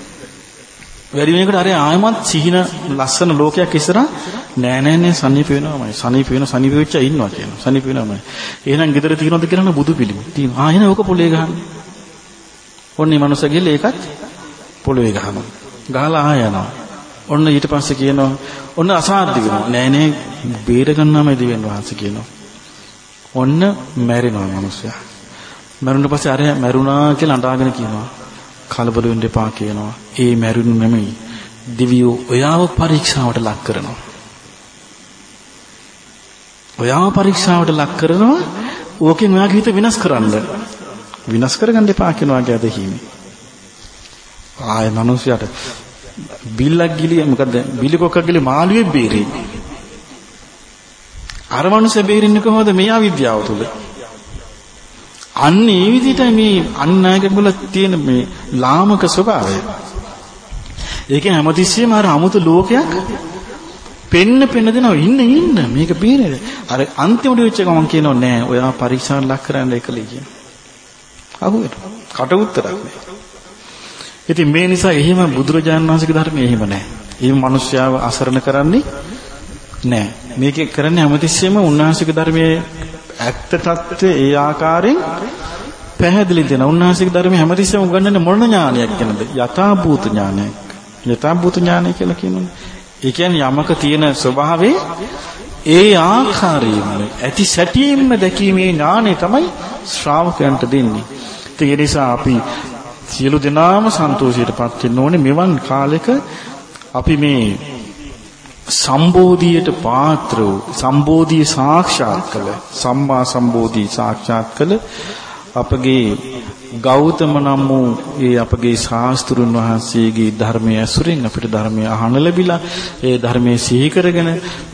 වැඩි වෙනකොට අර ආයමත් සිහින ලස්සන ලෝකයක් ඉස්සරහා නෑ නෑ නෑ සනීප වෙනවමයි සනීප වෙන සනීප වෙච්ච ඉන්නවා කියනවා. සනීප වෙනවමයි එහෙනම් ගෙදර තියනවද කියලා නම් බුදු පිළිම. තියෙනවා. ආ එහෙනම් ඕක පොලේ ගහන්න. ඔන්න මේ මනුස්ස ගිහලා ඒකත් පොළවේ ගහනවා. ගහලා ආය යනවා. ඔන්න ඊට පස්සේ කියනවා ඔන්න අසාධ්‍ය වෙනවා. නෑ නෑ බේර ගන්නාමයි දිවෙන් වහන්සේ කියනවා. ඔන්න මැරෙනවා මනුස්සයා. මැරුණට පස්සේ අර මැරුණා කියලා අඬාගෙන කියනවා. කලබල වෙන්න එපා කියනවා. ඒ මැරුණු නෙමෙයි. දිවියෝ ඔයාව පරීක්ෂාවට ලක් කරනවා. ඔයාව පරීක්ෂාවට ලක් කරනවා ඕකෙන් ඔයාගේ හිත විනාශ කරන්න. විනාශ කරගන්න එපා කියනවා ගැදහිමි. ආය මිනිස්සයාට බිල්ලක් ගිලිය මොකද බිලි කොක්ක ගිලි මාළුවේ බේරේ. අර මිනිස්සු බේරෙන්නේ කොහොමද මේ අවිද්‍යාව තුල? අන්න ඒ විදිහට මේ අන්නායක වල තියෙන මේ ලාමක ස්වභාවය. ඒක හැමතිස්සෙම අර 아무තු ලෝකයක් පෙන්න පෙන්න දෙනවා ඉන්න ඉන්න මේක පීරේ. අර අන්තිමට වෙච්ච ගමන් කියනවා නෑ ඔයා පරීක්ෂාවට ලක් කරන්න එකලයි කියන. අහුවෙට කට උත්තරක් නෑ. ඉතින් මේ නිසා එහෙම බුදුරජාණන් වහන්සේගේ ධර්මයේ එහෙම නෑ. ඒ මිනිස්යාව අසරණ කරන්නේ නෑ. මේකේ කරන්නේ හැමතිස්සෙම උන්වහන්සේගේ ධර්මයේ ඇත්ත తත්වය ඒ ආකාරයෙන් පැහැදිලි දෙන. උන්වහන්සේගේ ධර්මයේ හැමතිස්සෙම උගන්වන්නේ මොන ඥානයක් ගැනද? යථාභූත ඥානයක්. යථාභූත ඥානය කියලා කියනෝනේ. ඒ කියන්නේ යමක තියෙන ස්වභාවයේ ඒ ආකාරයෙන්ම ඇති සැටියෙන්ම දැකීමේ ඥානය තමයි ශ්‍රාවකයන්ට දෙන්නේ. ඒ නිසා අපි සියලු දෙනාම සන්තෝෂයටපත් වෙන්න ඕනේ මෙවන් කාලෙක අපි මේ සම්බෝධියට පාත්‍ර වූ සම්බෝධිය සාක්ෂාත් කළ සම්මා සම්බෝධි සාක්ෂාත් කළ අපගේ ගෞතම නම් වූ ඒ අපගේ ශාස්ත්‍රුන් වහන්සේගේ ධර්මයේ ඇසුරින් අපිට ධර්මය අහන්න ලැබිලා ඒ ධර්මයේ සිහි කරගෙන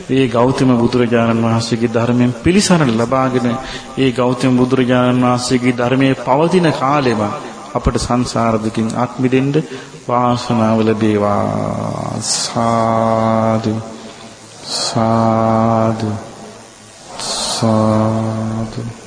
ඒ ගෞතම බුදුරජාණන් වහන්සේගේ ධර්මයෙන් පිළිසරණ ලබාගෙන ඒ ගෞතම බුදුරජාණන් වහන්සේගේ ධර්මයේ පවතින කාලෙම අපට සංසාර දුකින් අත් මිදෙන්න වාසනාව ලැබේවා. සාදු. සාදු. සාදු.